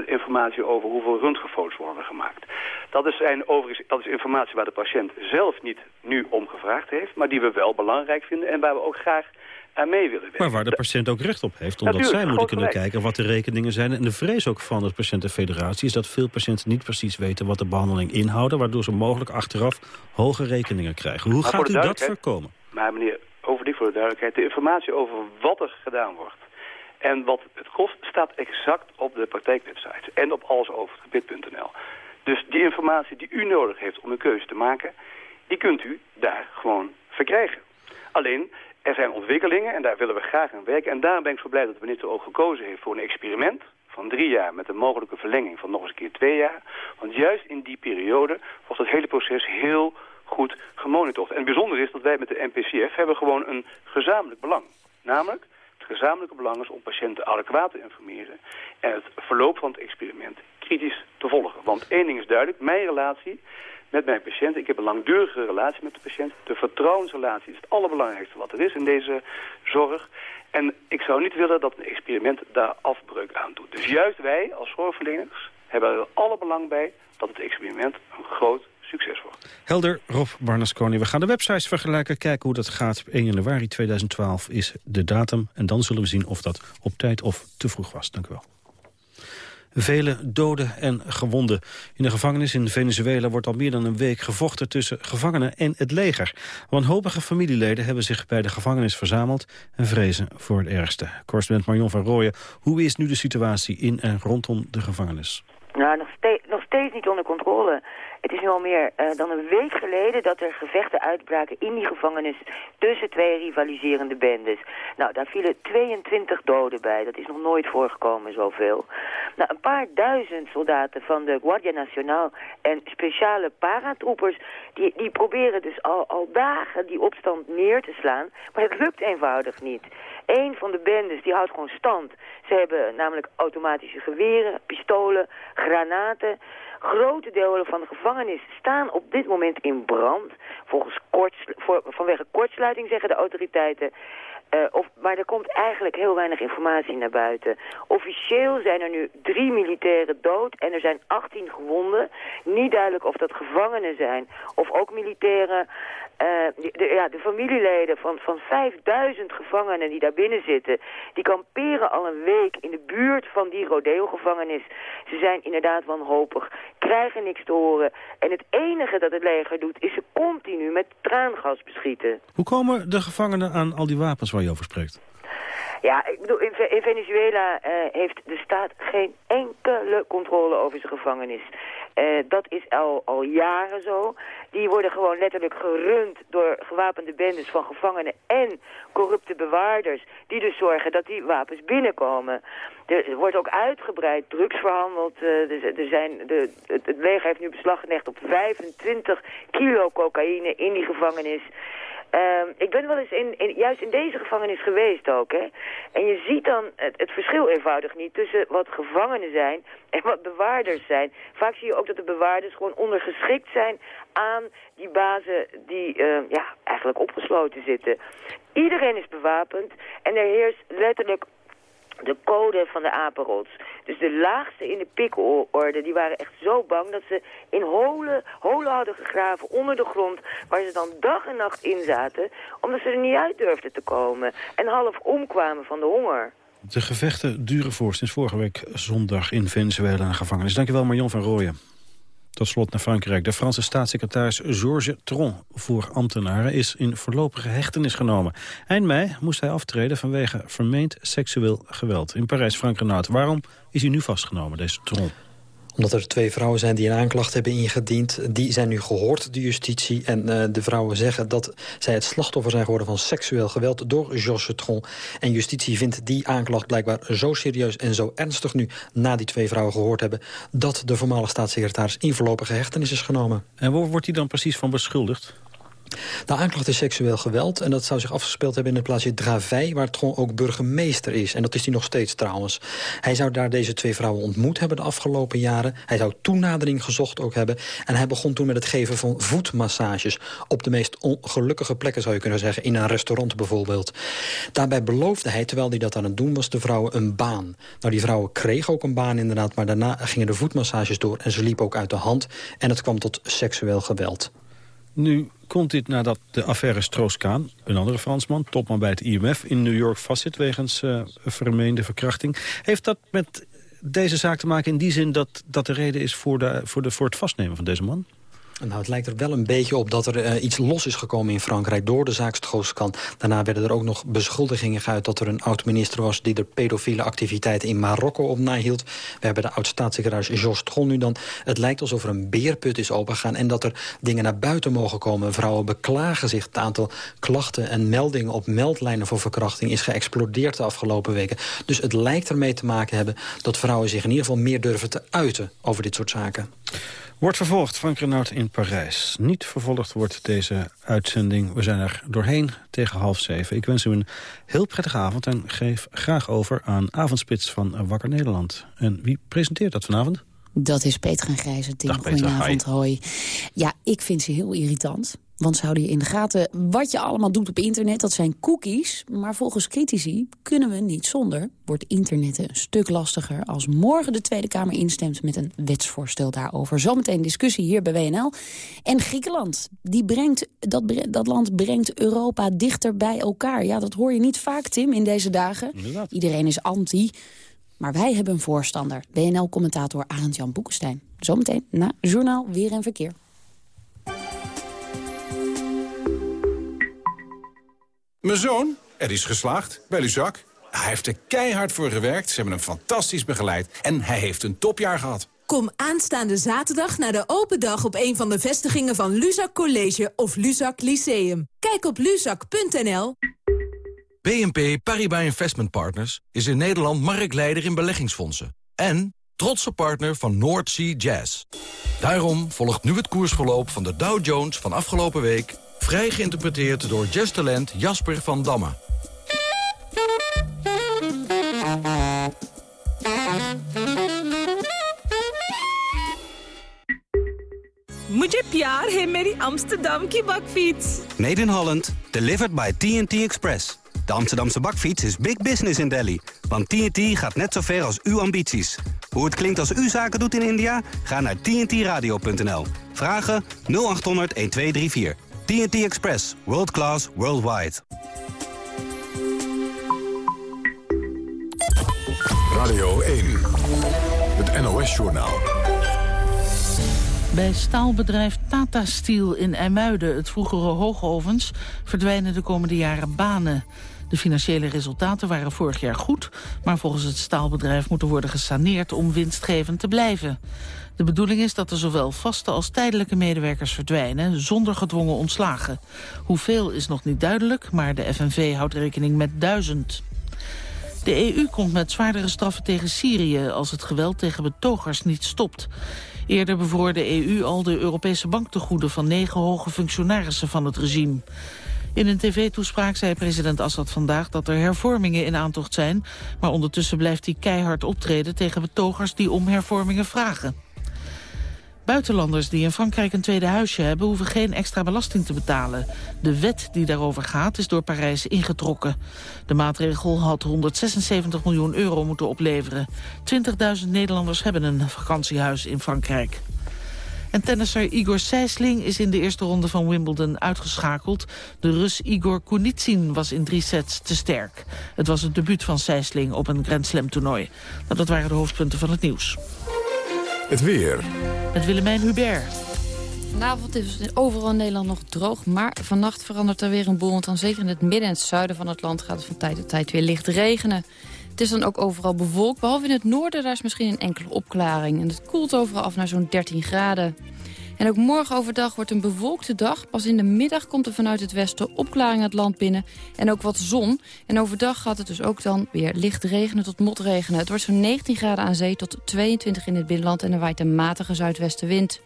Speaker 11: informatie over hoeveel röntgenfoto's worden gemaakt. Dat is, dat is informatie waar de patiënt zelf niet nu om gevraagd heeft, maar die we wel belangrijk vinden en waar we ook graag aan mee willen werken.
Speaker 5: Maar waar de patiënt ook recht op heeft, omdat
Speaker 11: Natuurlijk,
Speaker 5: zij moeten kunnen
Speaker 11: gelijk.
Speaker 5: kijken wat de rekeningen zijn. En de vrees ook van de patiëntenfederatie is dat veel patiënten niet precies weten wat de behandeling inhouden, waardoor ze mogelijk achteraf hoge rekeningen krijgen. Hoe
Speaker 11: Maar
Speaker 5: gaat u dat voorkomen?
Speaker 11: Maar meneer Overdiek, voor de duidelijkheid, de informatie over wat er gedaan wordt en wat het kost, staat exact op de praktijkwebsite en op allesoverhetgebit.nl. Dus die informatie die u nodig heeft om een keuze te maken, die kunt u daar gewoon verkrijgen. Alleen, er zijn ontwikkelingen en daar willen we graag aan werken. En daarom ben ik zo blij dat de minister ook gekozen heeft voor een experiment van drie jaar met een mogelijke verlenging van nog eens een keer twee jaar. Want juist in die periode wordt het hele proces heel goed gemonitord. En het bijzondere is dat wij met de NPCF hebben gewoon een gezamenlijk belang. Namelijk, het gezamenlijke belang is om patiënten adequaat te informeren en het verloop van het experiment kritisch te volgen. Want één ding is duidelijk, mijn relatie met mijn patiënt, ik heb een langdurige relatie met de patiënt. De vertrouwensrelatie is het allerbelangrijkste wat er is in deze zorg. En ik zou niet willen dat een experiment daar afbreuk aan doet. Dus juist wij als zorgverleners hebben er alle belang bij dat het experiment een groot succes wordt.
Speaker 5: Helder, Rob Barnasconi. We gaan de websites vergelijken, kijken hoe dat gaat. 1 januari 2012 is de datum. En dan zullen we zien of dat op tijd of te vroeg was. Dank u wel. Vele doden en gewonden. In de gevangenis in Venezuela wordt al meer dan een week gevochten tussen gevangenen en het leger. Wanhopige familieleden hebben zich bij de gevangenis verzameld en vrezen voor het ergste. Correspondent Marion van Rooyen, hoe is nu de situatie in en rondom de gevangenis?
Speaker 12: Nou, nog nog steeds niet onder controle. Het is nu al meer uh, dan een week geleden dat er gevechten uitbraken in die gevangenis tussen twee rivaliserende bendes. Nou, daar vielen 22 doden bij. Dat is nog nooit voorgekomen zoveel. Nou, een paar duizend soldaten van de Guardia Nacional en speciale paratroepers... die, die proberen dus al, al dagen die opstand neer te slaan. Maar het lukt eenvoudig niet. Eén van de bendes die houdt gewoon stand. Ze hebben namelijk automatische geweren, pistolen, granaten. Grote delen van de gevangenis staan op dit moment in brand. Volgens kort, vanwege kortsluiting zeggen de autoriteiten. Uh, of, maar er komt eigenlijk heel weinig informatie naar buiten. Officieel zijn er nu drie militairen dood en er zijn 18 gewonden. Niet duidelijk of dat gevangenen zijn of ook militairen. Uh, de, ja, de familieleden van, van 5000 gevangenen die daar binnen zitten... die kamperen al een week in de buurt van die rodeo-gevangenis. Ze zijn inderdaad wanhopig, krijgen niks te horen. En het enige dat het leger doet is ze continu met traangas beschieten.
Speaker 5: Hoe komen de gevangenen aan al die wapens waar je over spreekt?
Speaker 12: Ja, ik bedoel, in, Venezuela uh, heeft de staat geen enkele controle over zijn gevangenis. Uh, dat is al, al jaren zo. Die worden gewoon letterlijk gerund door gewapende bendes van gevangenen en corrupte bewaarders. Die dus zorgen dat die wapens binnenkomen. Er wordt ook uitgebreid drugs verhandeld. Uh, er zijn de, het, het leger heeft nu beslag gelegd op 25 kilo cocaïne in die gevangenis. Uh, ik ben wel eens in, juist in deze gevangenis geweest ook. Hè? En je ziet dan het, verschil eenvoudig niet tussen wat gevangenen zijn en wat bewaarders zijn. Vaak zie je ook dat de bewaarders gewoon ondergeschikt zijn aan die bazen die uh, ja, eigenlijk opgesloten zitten. Iedereen is bewapend en er heerst letterlijk de code van de apenrots. Dus de laagste in de pikorde, die waren echt zo bang dat ze in holen, holen hadden gegraven onder de grond, waar ze dan dag en nacht in zaten, omdat ze er niet uit durfden te komen en half omkwamen van de honger.
Speaker 5: De gevechten duren voor sinds vorige week zondag in Venezuela gevangenis. Dankjewel Marion van Rooyen. Tot slot naar Frankrijk. De Franse staatssecretaris Georges Tron voor ambtenaren is in voorlopige hechtenis genomen. Eind mei moest hij aftreden vanwege vermeend seksueel geweld. In Parijs, Frank Renaud. Waarom is hij nu vastgenomen, deze Tron?
Speaker 13: Omdat er twee vrouwen zijn die een aanklacht hebben ingediend. Die zijn nu gehoord, de justitie. En uh, de vrouwen zeggen dat zij het slachtoffer zijn geworden van seksueel geweld door Georges Tron. En justitie vindt die aanklacht blijkbaar zo serieus en zo ernstig nu... na die twee vrouwen gehoord hebben... dat de voormalige staatssecretaris in voorlopige hechtenis is genomen.
Speaker 5: En waar wordt hij dan precies van beschuldigd?
Speaker 13: De aanklacht is seksueel geweld en dat zou zich afgespeeld hebben in het plaatsje Dravey... waar Tron ook burgemeester is. En dat is hij nog steeds trouwens. Hij zou daar deze twee vrouwen ontmoet hebben de afgelopen jaren. Hij zou toenadering gezocht ook hebben. En hij begon toen met het geven van voetmassages... op de meest ongelukkige plekken zou je kunnen zeggen. In een restaurant bijvoorbeeld. Daarbij beloofde hij, terwijl hij dat aan het doen was... de vrouwen een baan. Nou, die vrouwen kregen ook een baan inderdaad... maar daarna gingen de voetmassages door en ze liepen ook uit de hand. En het kwam tot seksueel geweld.
Speaker 5: Nu komt dit nadat de affaire Stroos-Kaan, een andere Fransman... topman bij het IMF, in New York vastzit wegens uh, vermeende verkrachting. Heeft dat met deze zaak te maken in die zin dat dat de reden is voor, de, voor, de, voor het vastnemen van deze man?
Speaker 13: Nou, het lijkt er wel een beetje op dat er uh, iets los is gekomen in Frankrijk... door de zaak. Daarna werden er ook nog beschuldigingen geuit dat er een oud-minister was... die de pedofiele activiteiten in Marokko op nahield. We hebben de oud-staatssecretaris Jos Tron nu dan. Het lijkt alsof er een beerput is opengegaan... en dat er dingen naar buiten mogen komen. Vrouwen beklagen zich. Het aantal klachten en meldingen op meldlijnen voor verkrachting... is geëxplodeerd de afgelopen weken. Dus het lijkt ermee te maken hebben dat vrouwen zich in ieder geval meer durven te uiten... over dit soort zaken.
Speaker 5: Wordt vervolgd, Frank Renaud in Parijs. Niet vervolgd wordt deze uitzending. We zijn er doorheen tegen half zeven. Ik wens u een heel prettige avond en geef graag over aan Avondspits van Wakker Nederland. En wie presenteert dat vanavond?
Speaker 14: Dat is Peter en Grijze. Goedenavond, hoi. Ja, ik vind ze heel irritant. Want ze houden je in de gaten wat je allemaal doet op internet. Dat zijn cookies. Maar volgens critici kunnen we niet zonder. Wordt internet een stuk lastiger als morgen de Tweede Kamer instemt met een wetsvoorstel daarover. Zometeen discussie hier bij WNL. En Griekenland. Die brengt, dat, dat land brengt Europa dichter bij elkaar. Ja, dat hoor je niet vaak, Tim, in deze dagen. Iedereen is anti. Maar wij hebben een voorstander. WNL-commentator Arend-Jan Boekenstein. Zometeen na Journaal Weer en Verkeer.
Speaker 15: Mijn zoon, er is geslaagd, bij Luzak. Hij heeft er keihard voor gewerkt, ze hebben hem fantastisch begeleid... en hij heeft een topjaar gehad.
Speaker 16: Kom aanstaande zaterdag naar de open dag op een van de vestigingen van Luzak College of Luzak Lyceum. Kijk op luzak.nl.
Speaker 17: BNP Paribas Investment Partners is in Nederland marktleider in beleggingsfondsen. En trotse partner van North Sea Jazz. Daarom volgt nu het koersverloop van de Dow Jones van afgelopen week... Vrij geïnterpreteerd door jazztalent Jasper van Damme.
Speaker 18: Mujhe pyaar hai meri Amsterdam ki bakfiets.
Speaker 19: Made in Holland, delivered by TNT Express. De Amsterdamse bakfiets is big business in Delhi. Want TNT gaat net zo ver als uw ambities. Hoe het klinkt als u zaken doet in India? Ga naar tntradio.nl. Vragen 0800 1234. TNT Express. World class, worldwide.
Speaker 1: Radio 1. Het NOS-journaal.
Speaker 2: Bij staalbedrijf Tata Steel in IJmuiden, het vroegere hoogovens, verdwijnen de komende jaren banen. De financiële resultaten waren vorig jaar goed, maar volgens het staalbedrijf moeten worden gesaneerd om winstgevend te blijven. De bedoeling is dat er zowel vaste als tijdelijke medewerkers verdwijnen, zonder gedwongen ontslagen. Hoeveel is nog niet duidelijk, maar de FNV houdt rekening met duizend. De EU komt met zwaardere straffen tegen Syrië als het geweld tegen betogers niet stopt. Eerder bevroor de EU al de Europese banktegoeden van negen hoge functionarissen van het regime. In een tv-toespraak zei president Assad vandaag dat er hervormingen in aantocht zijn, maar ondertussen blijft hij keihard optreden tegen betogers die om hervormingen vragen. Buitenlanders die in Frankrijk een tweede huisje hebben... hoeven geen extra belasting te betalen. De wet die daarover gaat is door Parijs ingetrokken. De maatregel had 176 miljoen euro moeten opleveren. 20.000 Nederlanders hebben een vakantiehuis in Frankrijk. En tennisser Igor Sijsling is in de eerste ronde van Wimbledon uitgeschakeld. De Rus Igor Kunitsin was in drie sets te sterk. Het was het debuut van Sijsling op een Grand Slam toernooi. Nou, dat waren de hoofdpunten van het nieuws.
Speaker 1: Het weer.
Speaker 2: Met Willemijn Hubert.
Speaker 20: Vanavond is het overal in Nederland nog droog, maar vannacht verandert er weer een boel. Want dan zeker in het midden en het zuiden van het land gaat het van tijd tot tijd weer licht regenen. Het is dan ook overal bewolkt, behalve in het noorden, daar is misschien een enkele opklaring. En het koelt overal af naar zo'n 13 graden. En ook morgen overdag wordt een bewolkte dag. Pas in de middag komt er vanuit het westen opklaring het land binnen. En ook wat zon. En overdag gaat het dus ook dan weer licht regenen tot motregenen. Het wordt zo'n 19 graden aan zee tot 22 in het binnenland. En er waait een matige zuidwestenwind.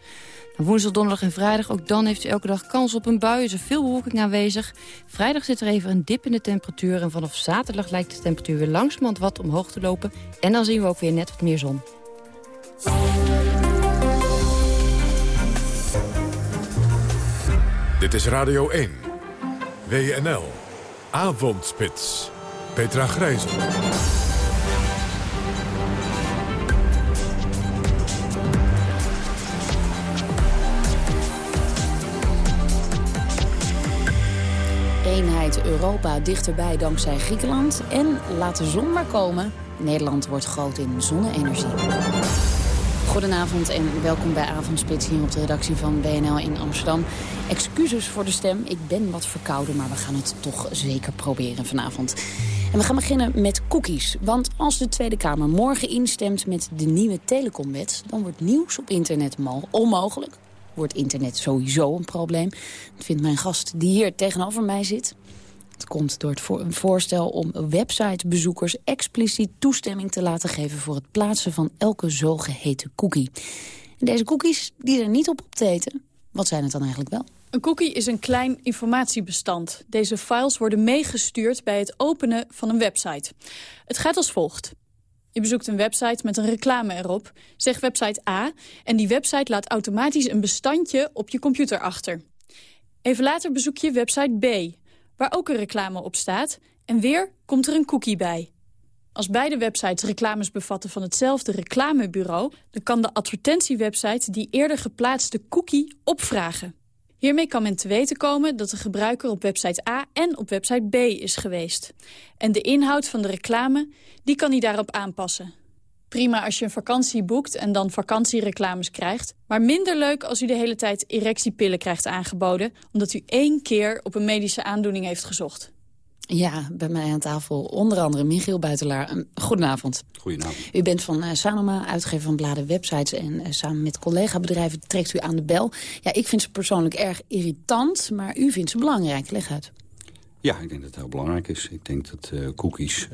Speaker 20: Woensdag, donderdag en vrijdag, ook dan heeft u elke dag kans op een bui. Is er veel bewolking aanwezig. Vrijdag zit er even een dip in de temperatuur. En vanaf zaterdag lijkt de temperatuur weer langzamerhand wat omhoog te lopen. En dan zien we ook weer net wat meer zon.
Speaker 1: Dit is Radio 1. WNL. Avondspits. Petra Grijzen.
Speaker 14: Eenheid Europa dichterbij dankzij Griekenland. En laat de zon maar komen. Nederland wordt groot in zonne-energie. Goedenavond en welkom bij Avondspits hier op de redactie van BNL in Amsterdam. Excuses voor de stem, ik ben wat verkouden, maar we gaan het toch zeker proberen vanavond. En we gaan beginnen met cookies. Want als de Tweede Kamer morgen instemt met de nieuwe telecomwet... dan wordt nieuws op internet onmogelijk. Wordt internet sowieso een probleem. Dat vindt mijn gast die hier tegenover mij zit. Het komt door het voorstel om websitebezoekers expliciet toestemming te laten geven voor het plaatsen van elke zogeheten cookie. Deze cookies die zijn niet op op te eten. Wat zijn het dan eigenlijk wel?
Speaker 21: Een cookie is een klein informatiebestand. Deze files worden meegestuurd bij het openen van een website. Het gaat als volgt. Je bezoekt een website met een reclame erop. Zeg website A en die website laat automatisch een bestandje op je computer achter. Even later bezoek je website B waar ook een reclame op staat. En weer komt er een cookie bij. Als beide websites reclames bevatten van hetzelfde reclamebureau... dan kan de advertentiewebsite die eerder geplaatste cookie opvragen. Hiermee kan men te weten komen dat de gebruiker op website A en op website B is geweest. En de inhoud van de reclame die kan hij daarop aanpassen. Prima als je een vakantie boekt en dan vakantiereclames krijgt. Maar minder leuk als u de hele tijd erectiepillen krijgt aangeboden... omdat u één keer op een medische aandoening heeft gezocht.
Speaker 14: Ja, bij mij aan tafel onder andere Michiel Buitelaar. Goedenavond.
Speaker 22: Goedenavond.
Speaker 14: U bent van uh, Sanoma, uitgever van bladen websites... en uh, samen met collega-bedrijven trekt u aan de bel. Ja, ik vind ze persoonlijk erg irritant, maar u vindt ze belangrijk. Leg uit.
Speaker 22: Ja, ik denk dat het heel belangrijk is. Ik denk dat uh, cookies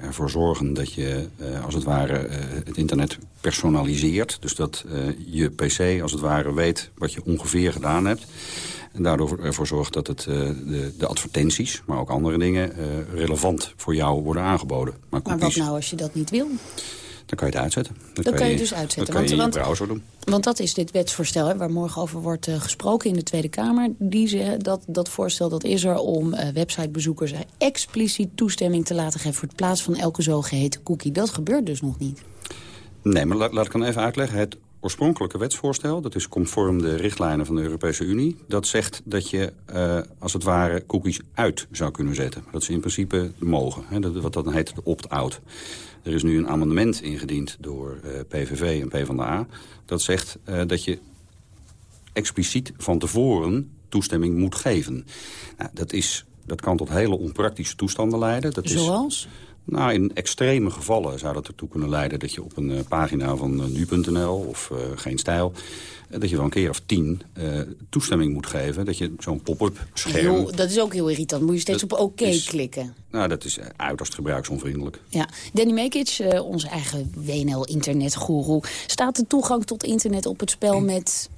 Speaker 22: ervoor zorgen dat je, als het ware, het internet personaliseert. Dus dat je pc, als het ware, weet wat je ongeveer gedaan hebt. En daardoor ervoor zorgt dat het, uh, de, de, advertenties, maar ook andere dingen... Uh, relevant voor jou worden aangeboden.
Speaker 14: Maar, maar wat nou als je dat niet wil?
Speaker 22: Dan kan je het uitzetten.
Speaker 14: Dan, dan kan je, dus uitzetten.
Speaker 22: Dat kan je je browser doen.
Speaker 14: Want dat is dit wetsvoorstel hè, waar morgen over wordt uh, gesproken in de Tweede Kamer. Die zeggen dat, dat voorstel dat is er om websitebezoekers expliciet toestemming te laten geven... voor het plaats van elke zogeheten cookie. Dat gebeurt dus nog niet.
Speaker 22: Nee, maar laat, laat ik dan even uitleggen. Het oorspronkelijke wetsvoorstel... dat is conform de richtlijnen van de Europese Unie... dat zegt dat je uh, als het ware cookies uit zou kunnen zetten. Dat ze in principe mogen. Hè, dat, wat dan heet de opt-out. Er is nu een amendement ingediend door uh, PVV en PvdA... dat zegt uh, dat je expliciet van tevoren toestemming moet geven. Nou, dat, is, dat kan tot hele onpraktische toestanden leiden. Dat
Speaker 14: Zoals?
Speaker 22: Is, nou, in extreme gevallen zou dat ertoe kunnen leiden... dat je op een uh, pagina van uh, nu.nl of uh, Geen Stijl... dat je wel een keer of tien toestemming moet geven. Dat je zo'n pop-up scherm...
Speaker 14: Dat is ook heel irritant. Moet je steeds
Speaker 22: dat
Speaker 14: op oké okay klikken.
Speaker 22: Nou, dat is uiterst gebruiksonvriendelijk.
Speaker 14: Ja. Danny Mekic, onze eigen WNL-internetgoeroe... staat de toegang tot internet op het spel met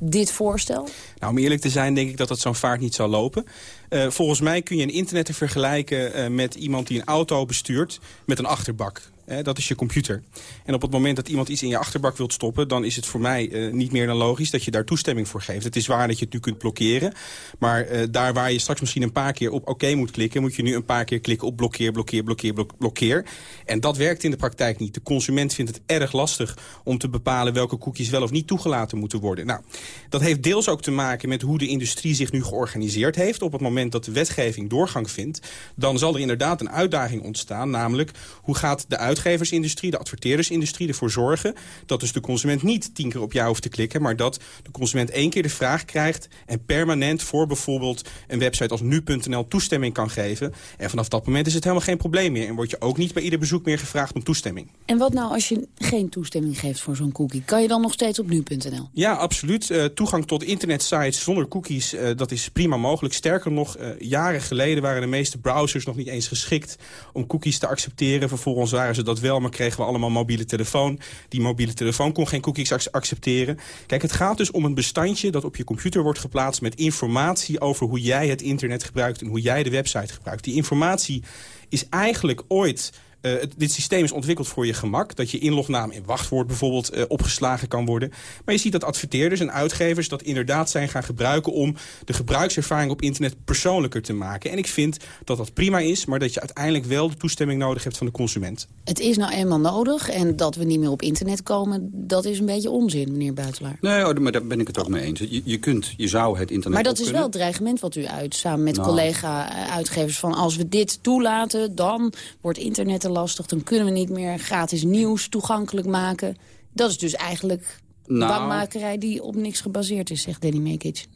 Speaker 14: dit voorstel?
Speaker 23: Nou, om eerlijk te zijn denk ik dat dat zo'n vaart niet zal lopen. Uh, volgens mij kun je een internetter vergelijken uh, met iemand die een auto bestuurt met een achterbak. Hè, dat is je computer. En op het moment dat iemand iets in je achterbak wilt stoppen... dan is het voor mij niet meer dan logisch dat je daar toestemming voor geeft. Het is waar dat je het nu kunt blokkeren. Maar daar waar je straks misschien een paar keer op oké moet klikken... moet je nu een paar keer klikken op blokkeer, blokkeer, blokkeer, blokkeer. En dat werkt in de praktijk niet. De consument vindt het erg lastig om te bepalen... welke cookies wel of niet toegelaten moeten worden. Nou, dat heeft deels ook te maken met hoe de industrie zich nu georganiseerd heeft. Op het moment dat de wetgeving doorgang vindt... dan zal er inderdaad een uitdaging ontstaan. Namelijk, hoe gaat de uitgeversindustrie, de adverteerdersindustrie ervoor zorgen... dat dus de consument niet tien keer op jou hoeft te klikken... maar dat de consument één keer de vraag krijgt... en permanent voor bijvoorbeeld een website als nu.nl toestemming kan geven. En vanaf dat moment is het helemaal geen probleem meer. En word je ook niet bij ieder bezoek meer gevraagd om toestemming.
Speaker 14: En wat nou als je geen toestemming geeft voor zo'n cookie? Kan je dan nog steeds op nu.nl?
Speaker 23: Ja, absoluut. Uh, toegang tot internetsites zonder cookies, uh, dat is prima mogelijk. Sterker uh, jaren geleden waren de meeste browsers nog niet eens geschikt om cookies te accepteren. Vervolgens waren ze dat wel, maar kregen we allemaal mobiele telefoon. Die mobiele telefoon kon geen cookies accepteren. Kijk, het gaat dus om een bestandje dat op je computer wordt geplaatst met informatie over hoe jij het internet gebruikt en hoe jij de website gebruikt. Die informatie is eigenlijk ooit uh, dit systeem is ontwikkeld voor je gemak. Dat je inlognaam en wachtwoord bijvoorbeeld uh, opgeslagen kan worden. Maar je ziet dat adverteerders en uitgevers dat inderdaad zijn gaan gebruiken... om de gebruikservaring op internet persoonlijker te maken. En ik vind dat dat prima is, maar dat je uiteindelijk wel de toestemming nodig hebt van de consument.
Speaker 14: Het is nou eenmaal nodig en dat we niet meer op internet komen... dat is een beetje onzin, meneer Buitelaar.
Speaker 22: Nee, oh, maar daar ben ik het ook mee eens. Je, je, kunt, je zou het internet
Speaker 14: Maar dat is wel het dreigement wat u uit, samen met nou. collega-uitgevers... van als we dit toelaten, dan wordt internet lastig. Dan kunnen we niet meer gratis nieuws toegankelijk maken. Dat is dus eigenlijk nou, bangmakerij die op niks gebaseerd is, zegt Danny Mekic.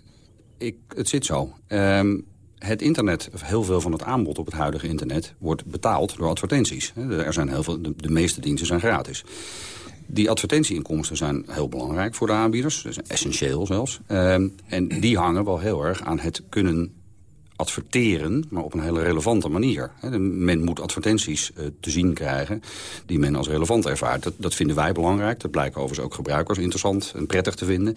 Speaker 22: Ik, het zit zo. Um, het internet, heel veel van het aanbod op het huidige internet... wordt betaald door advertenties. Er zijn heel veel, de, de meeste diensten zijn gratis. Die advertentieinkomsten zijn heel belangrijk voor de aanbieders. Dat is essentieel zelfs. Um, en die hangen wel heel erg aan het kunnen adverteren, maar op een hele relevante manier. Men moet advertenties uh, te zien krijgen die men als relevant ervaart. Dat, dat, vinden wij belangrijk. Dat blijken overigens ook gebruikers interessant en prettig te vinden.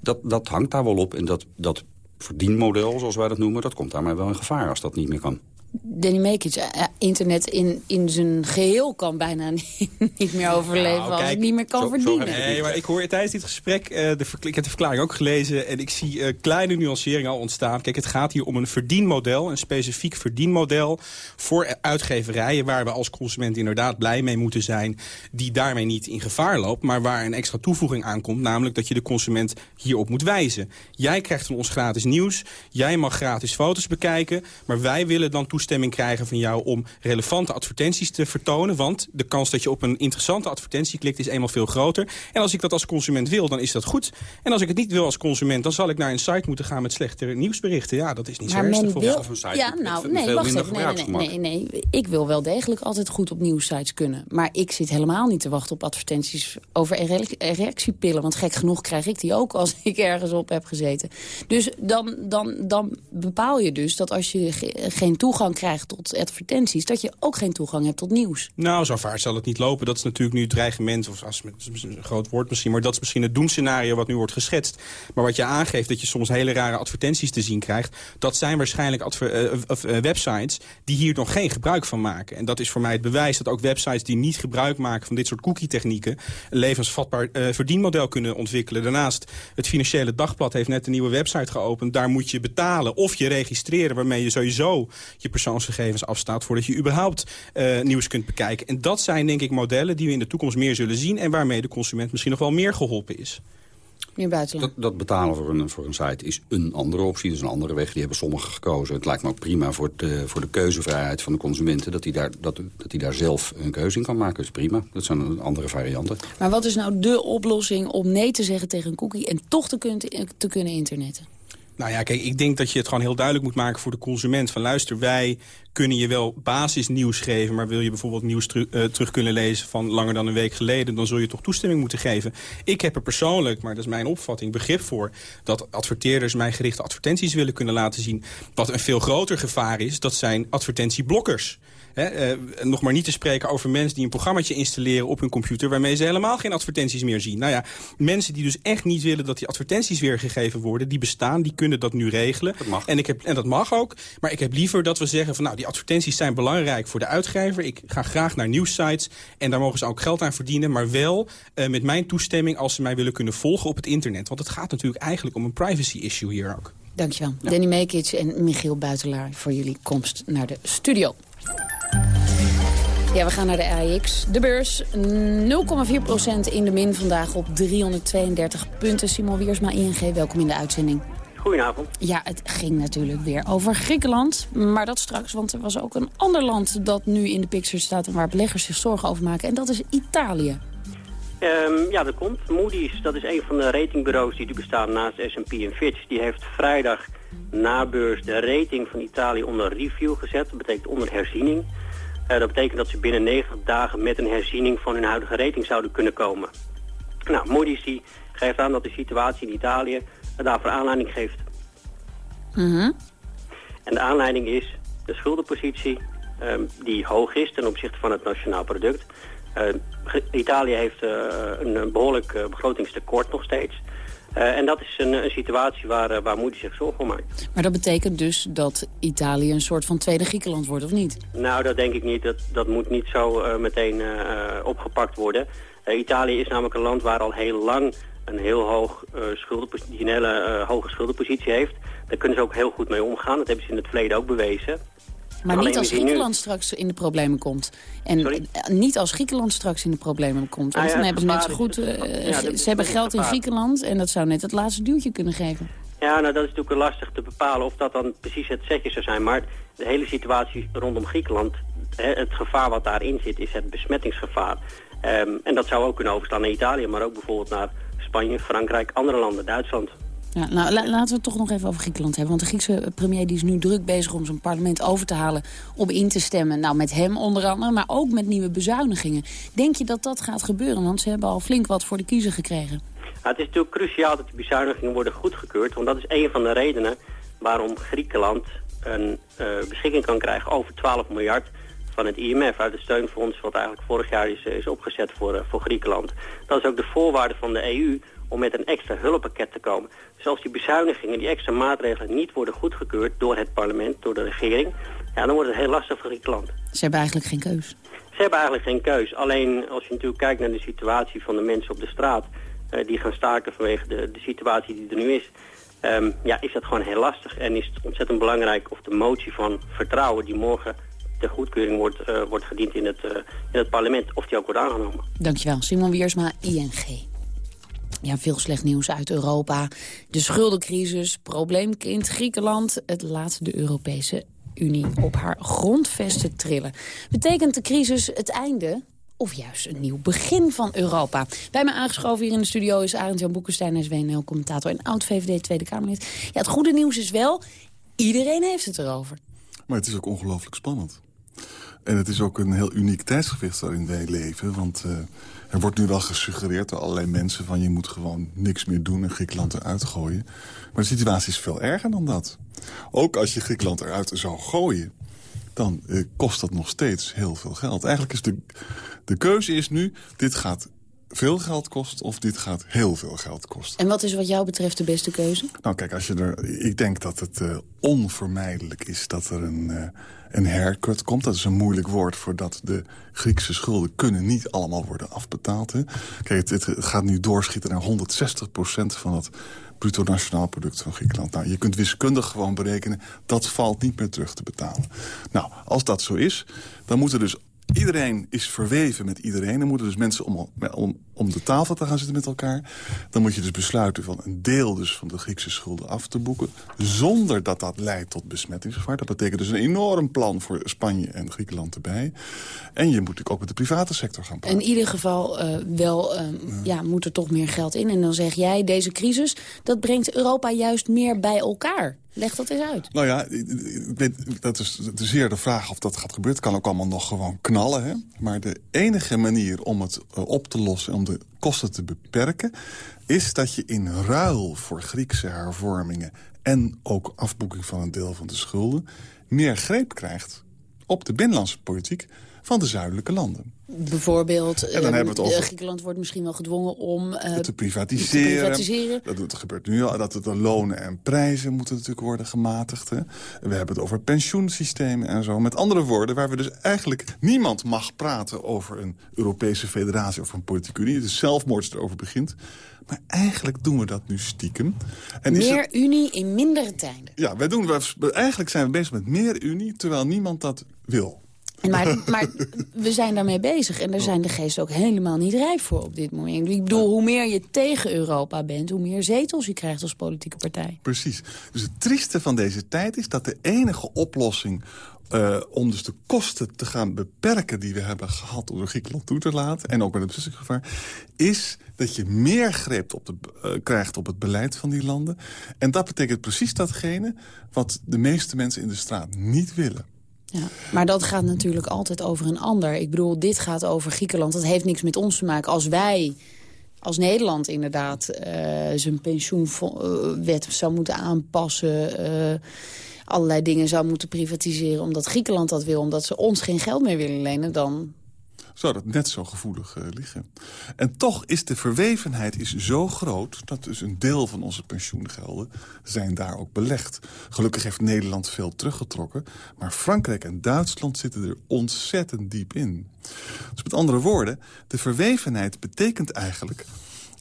Speaker 22: Dat, dat hangt daar wel op en dat, dat verdienmodel, zoals wij dat noemen... dat komt daarmee wel in gevaar als dat niet meer kan.
Speaker 14: Danny Mekic, uh, internet in, in zijn geheel kan bijna niet, niet meer overleven nou, kijk, als het niet meer kan zo, verdienen.
Speaker 23: Zo nee, maar ik hoor tijdens dit gesprek, uh, de, ik heb de verklaring ook gelezen... en ik zie uh, kleine nuanceringen al ontstaan. Kijk, het gaat hier om een verdienmodel, een specifiek verdienmodel... voor uitgeverijen waar we als consument inderdaad blij mee moeten zijn... die daarmee niet in gevaar loopt, maar waar een extra toevoeging aankomt... namelijk dat je de consument hierop moet wijzen. Jij krijgt van ons gratis nieuws, jij mag gratis foto's bekijken... maar wij willen dan toevoegen toestemming krijgen van jou om relevante advertenties te vertonen. Want de kans dat je op een interessante advertentie klikt is eenmaal veel groter. En als ik dat als consument wil, dan is dat goed. En als ik het niet wil als consument, dan zal ik naar een site moeten gaan met slechte nieuwsberichten. Ja, dat is niet
Speaker 14: maar
Speaker 23: zo ernstig
Speaker 14: men wil... Ja, nou, nee, wacht even. Nee, nee, nee, nee, Ik wil wel degelijk altijd goed op nieuwsites kunnen. Maar ik zit helemaal niet te wachten op advertenties over erectiepillen. Want gek genoeg krijg ik die ook als ik ergens op heb gezeten. Dus dan, dan, dan bepaal je dus dat als je geen toegang krijgt tot advertenties... dat je ook geen toegang hebt tot nieuws.
Speaker 23: Nou, zo vaart zal het niet lopen. Dat is natuurlijk nu het dreigement, of als, een groot woord misschien... maar dat is misschien het doemscenario wat nu wordt geschetst. Maar wat je aangeeft, dat je soms hele rare advertenties te zien krijgt... dat zijn waarschijnlijk uh, websites die hier nog geen gebruik van maken. En dat is voor mij het bewijs dat ook websites die niet gebruik maken... van dit soort cookie-technieken een levensvatbaar verdienmodel kunnen ontwikkelen. Daarnaast, het Financiële Dagblad heeft net een nieuwe website geopend. Daar moet je betalen of je registreren... waarmee je sowieso je persoonsgegevens afstaat... voordat je überhaupt uh, nieuws kunt bekijken. En dat zijn denk ik modellen die we in de toekomst meer zullen zien... en waarmee de consument misschien nog wel meer geholpen is.
Speaker 22: Dat, dat, betalen voor een, voor een site is een andere optie, dat is een andere weg. Die hebben sommigen gekozen. Het lijkt me ook prima voor de, voor de keuzevrijheid van de consumenten... dat hij daar, dat, dat die daar zelf een keuze in kan maken. Dat is prima. Dat zijn andere varianten.
Speaker 14: Maar wat is nou de oplossing om nee te zeggen tegen een cookie... en toch te, kun, te kunnen internetten?
Speaker 23: Nou ja, kijk, ik denk dat je het gewoon heel duidelijk moet maken voor de consument. Van luister, wij kunnen je wel basisnieuws geven... maar wil je bijvoorbeeld nieuws uh, terug kunnen lezen van langer dan een week geleden... dan zul je toch toestemming moeten geven. Ik heb er persoonlijk, maar dat is mijn opvatting, begrip voor... dat adverteerders mij gerichte advertenties willen kunnen laten zien. Wat een veel groter gevaar is, dat zijn advertentieblokkers. He, uh, nog maar niet te spreken over mensen die een programmaatje installeren op hun computer... waarmee ze helemaal geen advertenties meer zien. Nou ja, mensen die dus echt niet willen dat die advertenties weergegeven worden... die bestaan, die kunnen dat nu regelen.
Speaker 22: Dat mag.
Speaker 23: En, ik heb, en dat mag ook. Maar ik heb liever dat we zeggen van... nou, die advertenties zijn belangrijk voor de uitgever. Ik ga graag naar nieuwssites en daar mogen ze ook geld aan verdienen. Maar wel uh, met mijn toestemming als ze mij willen kunnen volgen op het internet. Want het gaat natuurlijk eigenlijk om een privacy issue hier ook.
Speaker 14: Dankjewel. Ja. Danny Mekic en Michiel Buitelaar voor jullie komst naar de studio. Ja, we gaan naar de AX. De beurs 0,4% in de min vandaag op 332 punten. Simon Wiersma, ING, welkom in de uitzending.
Speaker 24: Goedenavond.
Speaker 14: Ja, het ging natuurlijk weer over Griekenland. Maar dat straks, want er was ook een ander land dat nu in de picture staat... en waar beleggers zich zorgen over maken. En dat is Italië.
Speaker 24: Um, ja, dat komt. Moody's, dat is een van de ratingbureaus die er bestaan naast S&P en Fitch. Die heeft vrijdag na beurs de rating van Italië onder review gezet. Dat betekent onder herziening. Uh, dat betekent dat ze binnen 90 dagen met een herziening van hun huidige rating zouden kunnen komen. Nou, Moody's die geeft aan dat de situatie in Italië daarvoor aanleiding geeft.
Speaker 14: Mm
Speaker 24: En de aanleiding is de schuldenpositie um, die hoog is ten opzichte van het nationaal product. Uh, Italië heeft uh, een behoorlijk begrotingstekort nog steeds. En dat is een, een situatie waar, waar Moody zich zorgen om maakt.
Speaker 14: Maar dat betekent dus dat Italië een soort van tweede Griekenland wordt, of niet?
Speaker 24: Nou, dat denk ik niet. Dat, dat moet niet zo meteen opgepakt worden. Italië is namelijk een land waar al heel lang een heel hoog, uh, een hele uh, hoge schuldenpositie heeft. Daar kunnen ze ook heel goed mee omgaan. Dat hebben ze in het verleden ook bewezen.
Speaker 14: Maar niet als Griekenland straks in de problemen komt. En Sorry? niet als Griekenland straks in de problemen komt. Want ah, ja, dan hebben ze net zo goed... Uh, ja, ze hebben geld in Griekenland en dat zou net het laatste duwtje kunnen geven.
Speaker 24: Ja, nou dat is natuurlijk lastig te bepalen of dat dan precies het setje zou zijn. Maar de hele situatie rondom Griekenland, het gevaar wat daarin zit, is het besmettingsgevaar. Um, en dat zou ook kunnen overstaan naar Italië, maar ook bijvoorbeeld naar Spanje, Frankrijk, andere landen, Duitsland.
Speaker 14: Nou, laten we het toch nog even over Griekenland hebben. Want de Griekse premier die is nu druk bezig om zijn parlement over te halen... om in te stemmen. Nou, met hem onder andere, maar ook met nieuwe bezuinigingen. Denk je dat dat gaat gebeuren? Want ze hebben al flink wat voor de kiezer gekregen.
Speaker 24: Nou, het is natuurlijk cruciaal dat die bezuinigingen worden goedgekeurd. Want dat is een van de redenen waarom Griekenland een uh, beschikking kan krijgen over 12 miljard van het IMF uit het steunfonds wat eigenlijk vorig jaar is, is opgezet voor, uh, voor Griekenland. Dat is ook de voorwaarde van de EU om met een extra hulppakket te komen. Als die bezuinigingen, die extra maatregelen niet worden goedgekeurd door het parlement, door de regering, ja, dan wordt het heel lastig voor Griekenland.
Speaker 14: Ze hebben eigenlijk geen keus.
Speaker 24: Ze hebben eigenlijk geen keus. Alleen als je natuurlijk kijkt naar de situatie van de mensen op de straat, uh, die gaan staken vanwege de, de situatie die er nu is, um, ja, is dat gewoon heel lastig. En is het ontzettend belangrijk of de motie van vertrouwen die morgen de goedkeuring wordt, uh, wordt gediend in het, uh, in het parlement, of die ook wordt aangenomen.
Speaker 14: Dankjewel. Simon Wiersma, ING. Ja, veel slecht nieuws uit Europa. De schuldencrisis, probleemkind Griekenland. Het laat de Europese Unie op haar grondvesten trillen. Betekent de crisis het einde of juist een nieuw begin van Europa. Bij me aangeschoven hier in de studio is Arend-Jan Boekenstein... is WNL-commentator en oud-VVD Tweede Kamerlid. Ja, het goede nieuws is wel, iedereen heeft het erover.
Speaker 25: Maar het is ook ongelooflijk spannend. En het is ook een heel uniek tijdsgewicht waarin wij leven. Want uh, er wordt nu wel gesuggereerd door allerlei mensen... van je moet gewoon niks meer doen en Griekenland eruit gooien. Maar de situatie is veel erger dan dat. Ook als je Griekenland eruit zou gooien... dan uh, kost dat nog steeds heel veel geld. Eigenlijk is de, de keuze is nu, dit gaat veel geld kosten of dit gaat heel veel geld kosten.
Speaker 14: En wat is wat jou betreft de beste keuze?
Speaker 25: Nou kijk, als je er, ik denk dat het uh, onvermijdelijk is dat er een, uh, een haircut komt. Dat is een moeilijk woord voordat de Griekse schulden kunnen niet allemaal worden afbetaald. Hè. Kijk, het, gaat nu doorschieten naar 160% van het bruto nationaal product van Griekenland. Nou, je kunt wiskundig gewoon berekenen, dat valt niet meer terug te betalen. Nou, als dat zo is, dan moeten dus Iedereen is verweven met iedereen. Dan moeten dus mensen om, om de tafel te gaan zitten met elkaar. Dan moet je dus besluiten van een deel dus van de Griekse schulden af te boeken. Zonder dat dat leidt tot besmettingsgevaar. Dat betekent dus een enorm plan voor Spanje en Griekenland erbij. En je moet natuurlijk ook met de private sector gaan praten.
Speaker 14: In ieder geval uh, wel, uh, ja. ja, moet er toch meer geld in. En dan zeg jij, deze crisis, dat brengt Europa juist meer bij elkaar. Leg dat eens uit.
Speaker 25: Nou ja, dat is, zeer de vraag of dat gaat gebeuren. Het kan ook allemaal nog gewoon knallen. Hè? Maar de enige manier om het uh, op te lossen, om de kosten te beperken... is dat je in ruil voor Griekse hervormingen... en ook afboeking van een deel van de schulden... meer greep krijgt op de binnenlandse politiek van de zuidelijke landen.
Speaker 14: Bijvoorbeeld, en dan hebben we het over... Griekenland wordt misschien wel gedwongen om uh,
Speaker 25: te, privatiseren.
Speaker 14: te privatiseren.
Speaker 25: Dat, dat, gebeurt nu al. Dat de lonen en prijzen moeten natuurlijk worden gematigd. Hè. We hebben het over pensioensystemen en zo. Met andere woorden, waar we dus eigenlijk niemand mag praten over een Europese federatie of een politieke unie. Het is zelfmoord erover begint. Maar eigenlijk doen we dat nu stiekem.
Speaker 14: En meer het... unie in mindere tijden.
Speaker 25: Ja, wij doen, wij, eigenlijk zijn we bezig met meer unie, terwijl niemand dat wil.
Speaker 14: Maar, maar we zijn daarmee bezig. En daar zijn de geesten ook helemaal niet rijp voor op dit moment. Ik bedoel, hoe meer je tegen Europa bent... hoe meer zetels je krijgt als politieke partij.
Speaker 25: Precies. Dus het trieste van deze tijd is dat de enige oplossing... Uh, om dus de kosten te gaan beperken die we hebben gehad... door Griekenland toe te laten, en ook met het beslissingsgevaar... is dat je meer greep op de, uh, krijgt op het beleid van die landen. En dat betekent precies datgene... wat de meeste mensen in de straat niet willen.
Speaker 14: Ja, maar dat gaat natuurlijk altijd over een ander. Ik bedoel, dit gaat over Griekenland. Dat heeft niks met ons te maken. Als wij, als Nederland inderdaad, uh, zijn pensioenwet zou moeten aanpassen... Uh, allerlei dingen zou moeten privatiseren omdat Griekenland dat wil... omdat ze ons geen geld meer willen lenen, dan
Speaker 25: zou dat net zo gevoelig uh, liggen. En toch is de verwevenheid is zo groot... dat dus een deel van onze pensioengelden zijn daar ook belegd. Gelukkig heeft Nederland veel teruggetrokken... maar Frankrijk en Duitsland zitten er ontzettend diep in. Dus met andere woorden, de verwevenheid betekent eigenlijk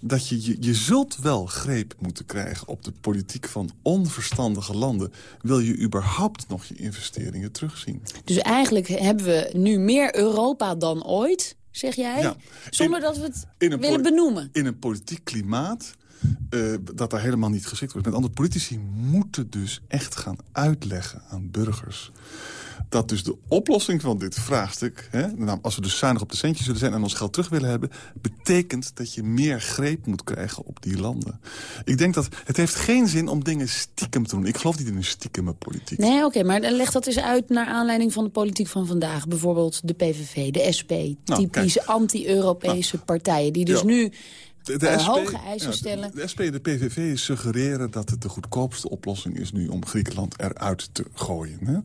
Speaker 25: dat je, je, je zult wel greep moeten krijgen op de politiek van onverstandige landen. Wil je überhaupt nog je investeringen terugzien?
Speaker 14: Dus eigenlijk hebben we nu meer Europa dan ooit, zeg jij? Ja, zonder dat we het willen benoemen.
Speaker 25: In een politiek klimaat uh, dat daar helemaal niet geschikt wordt. Met andere politici moeten dus echt gaan uitleggen aan burgers dat dus de oplossing van dit vraagstuk... Hè, nou, als we dus zuinig op de centjes zullen zijn en ons geld terug willen hebben... betekent dat je meer greep moet krijgen op die landen. Ik denk dat het heeft geen zin om dingen stiekem te doen. Ik geloof niet in een stiekeme politiek.
Speaker 14: Nee, oké, maar leg dat eens uit naar aanleiding van de politiek van vandaag. Bijvoorbeeld de PVV, de SP, nou, typisch anti-Europese nou, partijen... die dus nu de, de SP, hoge eisen stellen.
Speaker 25: De SP en de PVV suggereren dat het de goedkoopste oplossing is nu om Griekenland eruit te gooien. Hè?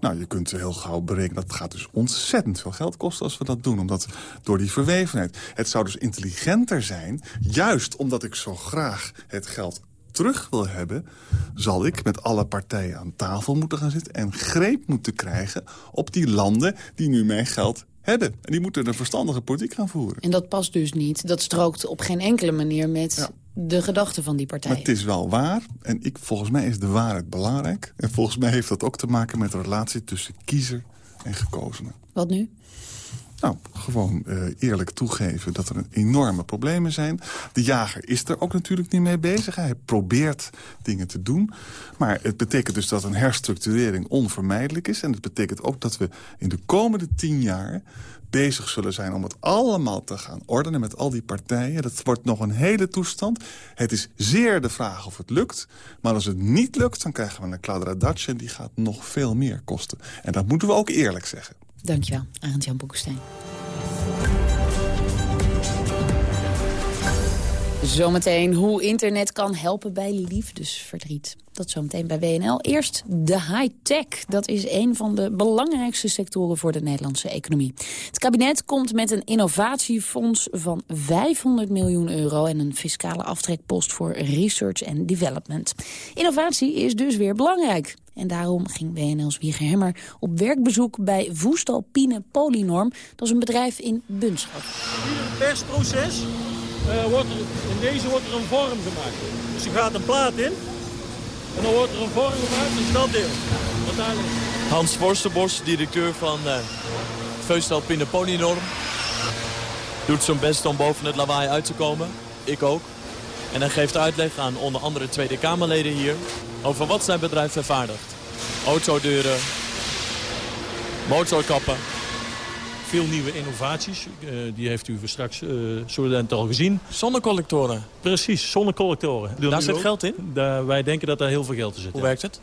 Speaker 25: Nou, je kunt heel gauw berekenen dat het gaat dus ontzettend veel geld kosten als we dat doen. Omdat door die verwevenheid. Het zou dus intelligenter zijn, juist omdat ik zo graag het geld terug wil hebben... zal ik met alle partijen aan tafel moeten gaan zitten... en greep moeten krijgen op die landen die nu mijn geld hebben. En die moeten een verstandige politiek gaan voeren.
Speaker 14: En dat past dus niet. Dat strookt op geen enkele manier met de gedachten van die partijen.
Speaker 25: Maar het is wel waar. En ik, volgens mij is de waarheid belangrijk. En volgens mij heeft dat ook te maken met de relatie tussen kiezer en gekozenen.
Speaker 14: Wat nu?
Speaker 25: Nou, gewoon uh, eerlijk toegeven dat er enorme problemen zijn. De jager is er ook natuurlijk niet mee bezig. Hij probeert dingen te doen. Maar het betekent dus dat een herstructurering onvermijdelijk is. En het betekent ook dat we in de komende tien jaar bezig zullen zijn om het allemaal te gaan ordenen met al die partijen. Dat wordt nog een hele toestand. Het is zeer de vraag of het lukt. Maar als het niet lukt, dan krijgen we een kladderadatje... en die gaat nog veel meer kosten. En dat moeten we ook eerlijk zeggen.
Speaker 14: Dankjewel, Arend-Jan Boekestein. Zometeen hoe internet kan helpen bij liefdesverdriet. Dat zometeen bij WNL. Eerst de high-tech. Dat is een van de belangrijkste sectoren voor de Nederlandse economie. Het kabinet komt met een innovatiefonds van 500 miljoen euro... en een fiscale aftrekpost voor research en development. Innovatie is dus weer belangrijk. En daarom ging WNL's Wieger Hemmer op werkbezoek bij Voestalpine Polynorm. Dat is een bedrijf in Bunschoten.
Speaker 26: Het persproces wordt er, in deze wordt er een vorm gemaakt. Dus je gaat een plaat in en dan wordt er een vorm gemaakt, dus dat deel. Uiteindelijk.
Speaker 27: Hans Forstenbos, directeur van uh, Veustal Polynorm. Doet zijn best om boven het lawaai uit te komen. Ik ook. En hij geeft uitleg aan onder andere Tweede Kamerleden hier... over wat zijn bedrijf vervaardigt. Autodeuren, motorkappen,
Speaker 26: veel nieuwe innovaties. Uh, die heeft u straks uh, al gezien.
Speaker 27: Zonnecollectoren.
Speaker 26: Precies, zonnecollectoren.
Speaker 27: Daar zit geld in?
Speaker 26: Daar, wij denken dat daar heel veel geld in zit.
Speaker 27: Hoe werkt het?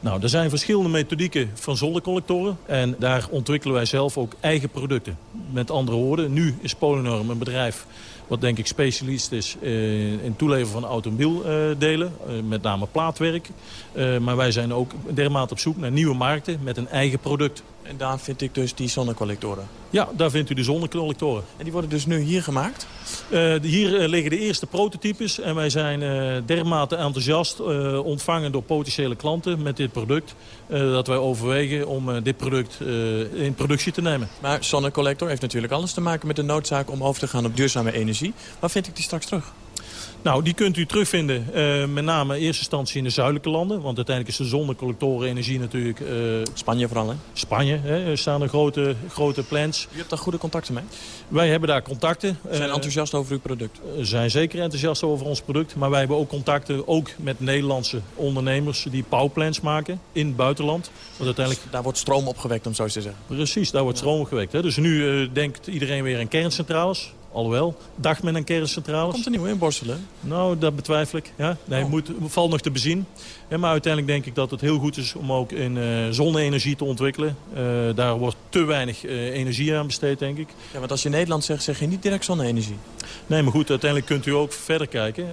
Speaker 26: Nou, er zijn verschillende methodieken van zonnecollectoren. En daar ontwikkelen wij zelf ook eigen producten. Met andere woorden, nu is Polynorm een bedrijf wat denk ik specialist is uh, in toeleveren van automobiildelen. Uh, met name plaatwerk. Maar wij zijn ook dermate op zoek naar nieuwe markten met een eigen product.
Speaker 27: En daar vind ik dus die zonnecollectoren?
Speaker 26: Ja, daar vindt u de zonnecollectoren.
Speaker 27: En die worden dus nu hier gemaakt?
Speaker 26: Uh, hier uh, liggen de eerste prototypes. En wij zijn uh, dermate enthousiast ontvangen door potentiële klanten met dit product. dat wij overwegen om dit product in productie te nemen.
Speaker 27: Maar zonnecollector heeft natuurlijk alles te maken met de noodzaak om over te gaan op duurzame energie. Waar vind ik die straks terug?
Speaker 26: Nou, die kunt u terugvinden uh, met name in eerste instantie in de zuidelijke landen. Want uiteindelijk is de zonnecollectoren energie natuurlijk... Uh,
Speaker 27: Spanje vooral, hè?
Speaker 26: Spanje, hè, er staan er grote, grote plants.
Speaker 27: U hebt daar goede contacten mee?
Speaker 26: Wij hebben daar contacten.
Speaker 27: Zijn uh, enthousiast over uw product?
Speaker 26: zijn zeker enthousiast over ons product. Maar wij hebben ook contacten ook met Nederlandse ondernemers die powerplants maken in het buitenland.
Speaker 27: Want uiteindelijk... Daar wordt stroom opgewekt, om zo te zeggen.
Speaker 26: Precies, daar wordt stroom opgewekt. Hè. Dus nu denkt iedereen weer aan kerncentrales. Alhoewel, dag met een kerncentrale.
Speaker 27: Komt er nieuw in Borselen?
Speaker 26: Nou, dat betwijfel ik. Ja? Nee, oh. moet, valt nog te bezien. Ja, maar uiteindelijk denk ik dat het heel goed is om ook in uh, zonne-energie te ontwikkelen. Uh, daar wordt te weinig uh, energie aan besteed, denk ik.
Speaker 27: Ja, want als je Nederland zegt, zeg je niet direct zonne-energie.
Speaker 26: Nee, maar goed, uiteindelijk kunt u ook verder kijken.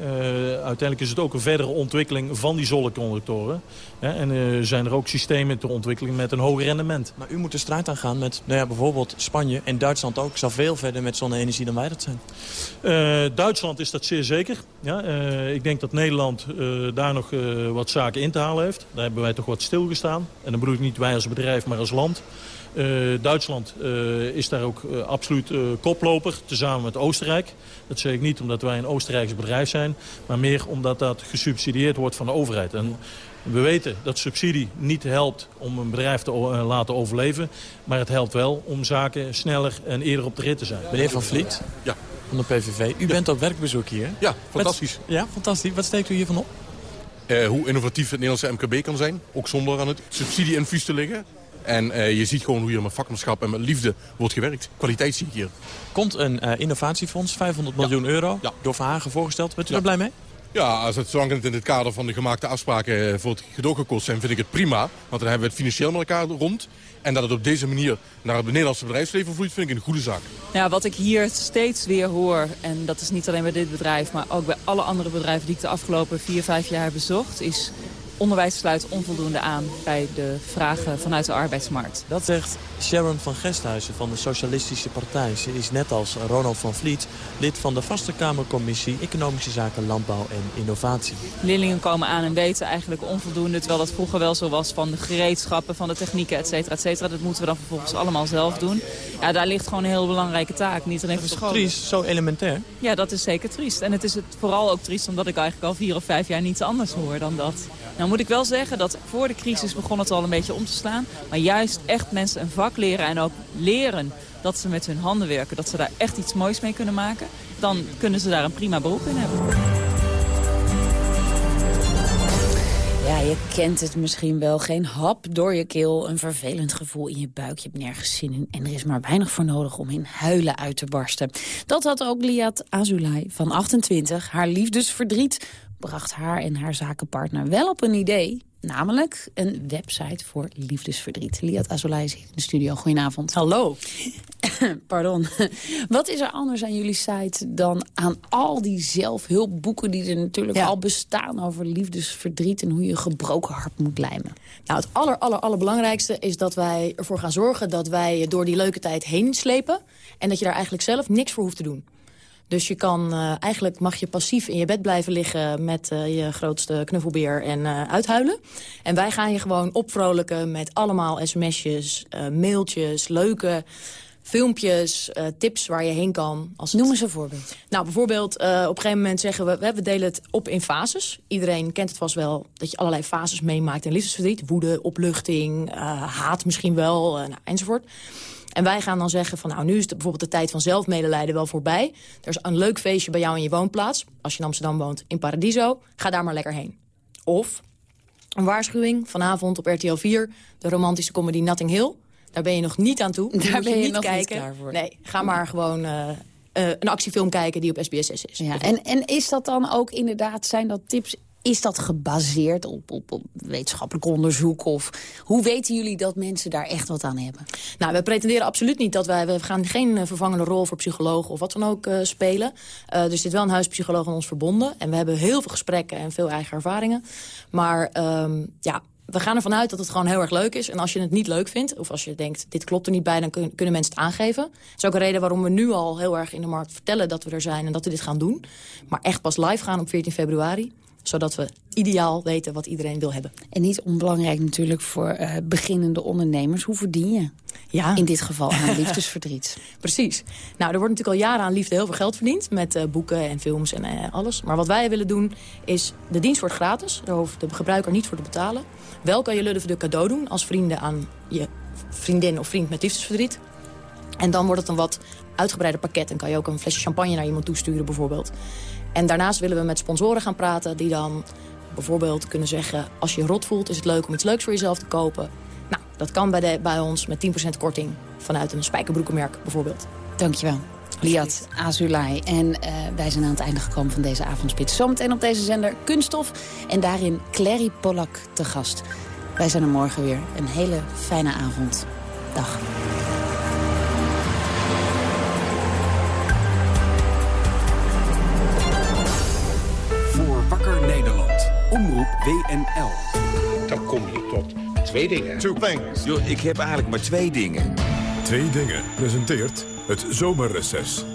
Speaker 26: uiteindelijk is het ook een verdere ontwikkeling van die zonneconductoren. Ja, en zijn er ook systemen te ontwikkelen met een hoger rendement.
Speaker 27: Maar u moet de strijd aangaan met nou ja, bijvoorbeeld Spanje en Duitsland ook. Zal veel verder met zonne-energie dan wij zijn.
Speaker 26: Duitsland is dat zeer zeker. Ja, ik denk dat Nederland daar nog wat zaken in te halen heeft. Daar hebben wij toch wat stilgestaan. En dan bedoel ik niet wij als bedrijf, maar als land. Uh, Duitsland uh, is daar ook uh, absoluut koploper, tezamen met Oostenrijk. Dat zeg ik niet omdat wij een Oostenrijks bedrijf zijn, maar meer omdat dat gesubsidieerd wordt van de overheid. En we weten dat subsidie niet helpt om een bedrijf te laten overleven, maar het helpt wel om zaken sneller en eerder op de rit te zijn.
Speaker 27: Meneer Van Vliet,
Speaker 28: ja.
Speaker 27: van de PVV, u bent op werkbezoek hier.
Speaker 28: Ja, fantastisch.
Speaker 27: Ja, fantastisch. Wat steekt u hiervan op?
Speaker 28: Uh, hoe innovatief het Nederlandse MKB kan zijn. Ook zonder aan het subsidie-infuus te liggen. En uh, je ziet gewoon hoe hier met vakmanschap en met liefde wordt gewerkt. Kwaliteit zie ik hier.
Speaker 27: Komt een uh, innovatiefonds, 500 miljoen ja. euro, ja. door Verhagen voorgesteld. Bent u
Speaker 28: ja.
Speaker 27: er blij mee?
Speaker 28: Ja, als het zolang het in het kader van de gemaakte afspraken voor het gedoogakkoord zijn, vind ik het prima. Want dan hebben we het financieel met elkaar rond. En dat het op deze manier naar het Nederlandse bedrijfsleven vloeit, vind ik een goede zaak.
Speaker 29: Ja, wat ik hier steeds weer hoor, en dat is niet alleen bij dit bedrijf... maar ook bij alle andere bedrijven die ik de afgelopen vier, vijf jaar heb bezocht... is onderwijs sluit onvoldoende aan bij de vragen vanuit de arbeidsmarkt.
Speaker 27: Dat zegt Sharon van Gesthuizen van de Socialistische Partij. Ze is net als Ronald van Vliet lid van de Vaste Kamercommissie Economische Zaken, Landbouw en Innovatie.
Speaker 29: Leerlingen komen aan en weten eigenlijk onvoldoende, terwijl dat vroeger wel zo was van de gereedschappen, van de technieken, et cetera, et cetera. Dat moeten we dan vervolgens allemaal zelf doen. Ja, daar ligt gewoon een heel belangrijke taak, niet alleen voor school.
Speaker 27: triest, zo elementair?
Speaker 29: Ja, dat is zeker triest. En het is het vooral ook triest omdat ik eigenlijk al vier of vijf jaar niets anders hoor dan dat. Nou moet ik wel zeggen dat voor de crisis begon het al een beetje om te slaan. Maar juist echt mensen een vak leren en ook leren dat ze met hun handen werken, dat ze daar echt iets moois mee kunnen maken... dan kunnen ze daar een prima beroep in hebben.
Speaker 14: Ja, je kent het misschien wel. Geen hap door je keel, een vervelend gevoel in je buik. Je hebt nergens zin in en er is maar weinig voor nodig om in huilen uit te barsten. Dat had ook Liat Azulay van 28. Haar liefdesverdriet bracht haar en haar zakenpartner wel op een idee. Namelijk een website voor liefdesverdriet. Liat Azulay is hier in de studio. Goedenavond.
Speaker 30: Hallo.
Speaker 14: Pardon. Wat is er anders aan jullie site dan aan al die zelfhulpboeken... die er natuurlijk al bestaan over liefdesverdriet... en hoe je een gebroken hart moet lijmen?
Speaker 30: Nou, het aller, aller, allerbelangrijkste is dat wij ervoor gaan zorgen... dat wij door die leuke tijd heen slepen... en dat je daar eigenlijk zelf niks voor hoeft te doen. Dus je kan, uh, eigenlijk mag je passief in je bed blijven liggen... met uh, je grootste knuffelbeer en uh, uithuilen. En wij gaan je gewoon opvrolijken met allemaal sms'jes, mailtjes, leuke filmpjes, uh, tips waar je heen kan.
Speaker 14: Als Noem eens een voorbeeld.
Speaker 30: Nou, bijvoorbeeld uh, op een gegeven moment zeggen we... we delen het op in fases. Iedereen kent het vast wel dat je allerlei fases meemaakt in liefdesverdriet. Woede, opluchting, uh, haat misschien wel, nou, enzovoort. En wij gaan dan zeggen van nou, nu is bijvoorbeeld de tijd van zelfmedelijden wel voorbij. Er is een leuk feestje bij jou in je woonplaats. Als je in Amsterdam woont, in Paradiso. Ga daar maar lekker heen. Of een waarschuwing vanavond op RTL 4. De romantische comedy Notting Hill. Daar ben je nog niet aan toe.
Speaker 14: Daar ben je,
Speaker 30: niet
Speaker 14: nog
Speaker 30: kijken.
Speaker 14: niet klaar voor.
Speaker 30: Nee, ga maar gewoon uh, uh, een actiefilm kijken die op SBS 6 is.
Speaker 14: Ja, en, en is dat dan ook inderdaad, zijn dat tips... Is dat gebaseerd op, op, wetenschappelijk onderzoek? Of hoe weten jullie dat mensen daar echt wat aan hebben?
Speaker 30: Nou, we pretenderen absoluut niet dat wij... We gaan geen vervangende rol voor psychologen of wat dan ook uh, spelen. Uh, er zit wel een huispsycholoog aan ons verbonden. En we hebben heel veel gesprekken en veel eigen ervaringen. Maar um, ja, we gaan ervan uit dat het gewoon heel erg leuk is. En als je het niet leuk vindt, of als je denkt, dit klopt er niet bij... dan kun, kunnen mensen het aangeven. Dat is ook een reden waarom we nu al heel erg in de markt vertellen dat we er zijn... en dat we dit gaan doen. Maar echt pas live gaan op 14 februari zodat we ideaal weten wat iedereen wil hebben.
Speaker 14: En niet onbelangrijk natuurlijk voor uh, beginnende ondernemers. Hoe verdien je
Speaker 30: ja.
Speaker 14: in dit geval aan liefdesverdriet?
Speaker 30: Precies. Nou, er wordt natuurlijk al jaren aan liefde heel veel geld verdiend... met uh, boeken en films en uh, alles. Maar wat wij willen doen is, de dienst wordt gratis. Daar hoeft de gebruiker niet voor te betalen. Wel kan je Ludde de cadeau doen als vrienden aan je vriendin of vriend met liefdesverdriet. En dan wordt het een wat uitgebreider pakket. En kan je ook een flesje champagne naar iemand toesturen bijvoorbeeld. En daarnaast willen we met sponsoren gaan praten die dan bijvoorbeeld kunnen zeggen... als je rot voelt, is het leuk om iets leuks voor jezelf te kopen. Nou, dat kan bij, de, bij ons met 10% korting vanuit een spijkerbroekenmerk bijvoorbeeld.
Speaker 14: Dankjewel. Liat Azulay. En uh, wij zijn aan het einde gekomen van deze avondspits. Zometeen op deze zender Kunststof. En daarin Clary Polak te gast. Wij zijn er morgen weer. Een hele fijne avond. Dag.
Speaker 31: Omroep WNL.
Speaker 32: Dan kom je tot twee dingen.
Speaker 31: Two things. Yo, ik heb eigenlijk maar twee dingen.
Speaker 1: Twee dingen presenteert het zomerreces.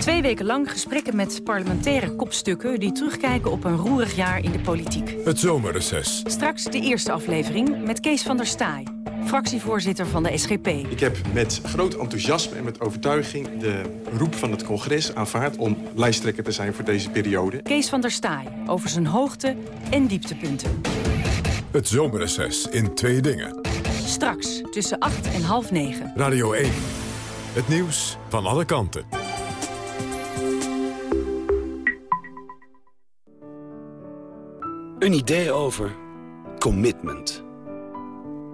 Speaker 33: Twee weken lang gesprekken met parlementaire kopstukken... die terugkijken op een roerig jaar in de politiek.
Speaker 1: Het zomerreces.
Speaker 33: Straks de eerste aflevering met Kees van der Staaij fractievoorzitter van de SGP.
Speaker 34: Ik heb met groot enthousiasme en met overtuiging de roep van het congres aanvaard... om lijsttrekker te zijn voor deze periode.
Speaker 33: Kees van der Staaij over zijn hoogte- en dieptepunten.
Speaker 1: Het zomerreces in twee dingen.
Speaker 33: Straks tussen 8 en half negen.
Speaker 1: Radio 1. Het nieuws van alle kanten.
Speaker 35: Een idee over commitment.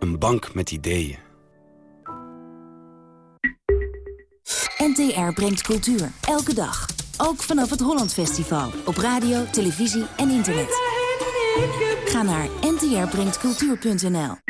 Speaker 35: Een bank met ideeën.
Speaker 36: NTR brengt cultuur. Elke dag. Ook vanaf het Holland Festival. Op radio, televisie en internet. Ga naar ntrbrengtcultuur.nl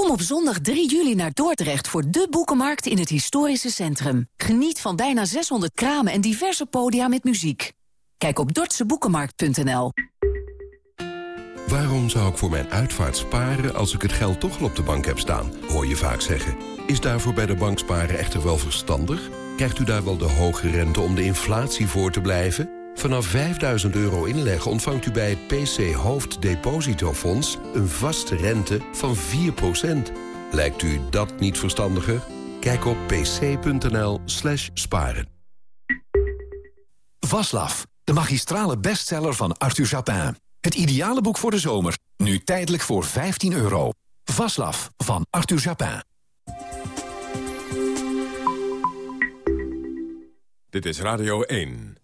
Speaker 33: Kom op zondag 3 juli naar Dordrecht voor de boekenmarkt in het historische centrum. Geniet van bijna 600 kramen en diverse podia met muziek. Kijk op dordtseboekenmarkt.nl.
Speaker 16: Waarom zou ik voor mijn uitvaart sparen als ik het geld toch al op de bank heb staan? Hoor je vaak zeggen. Is daarvoor bij de bank sparen echter wel verstandig? Krijgt u daar wel de hoge rente om de inflatie voor te blijven? Vanaf 5000 euro inleggen ontvangt u bij het PC Hoofddepositofonds... een vaste rente van 4%. Lijkt u dat niet verstandiger? Kijk op pc.nl slash sparen.
Speaker 17: Vaslav, de magistrale bestseller van Arthur Japin. Het ideale boek voor de zomer, nu tijdelijk voor 15 euro. Vaslav van Arthur Japin.
Speaker 1: Dit is Radio 1.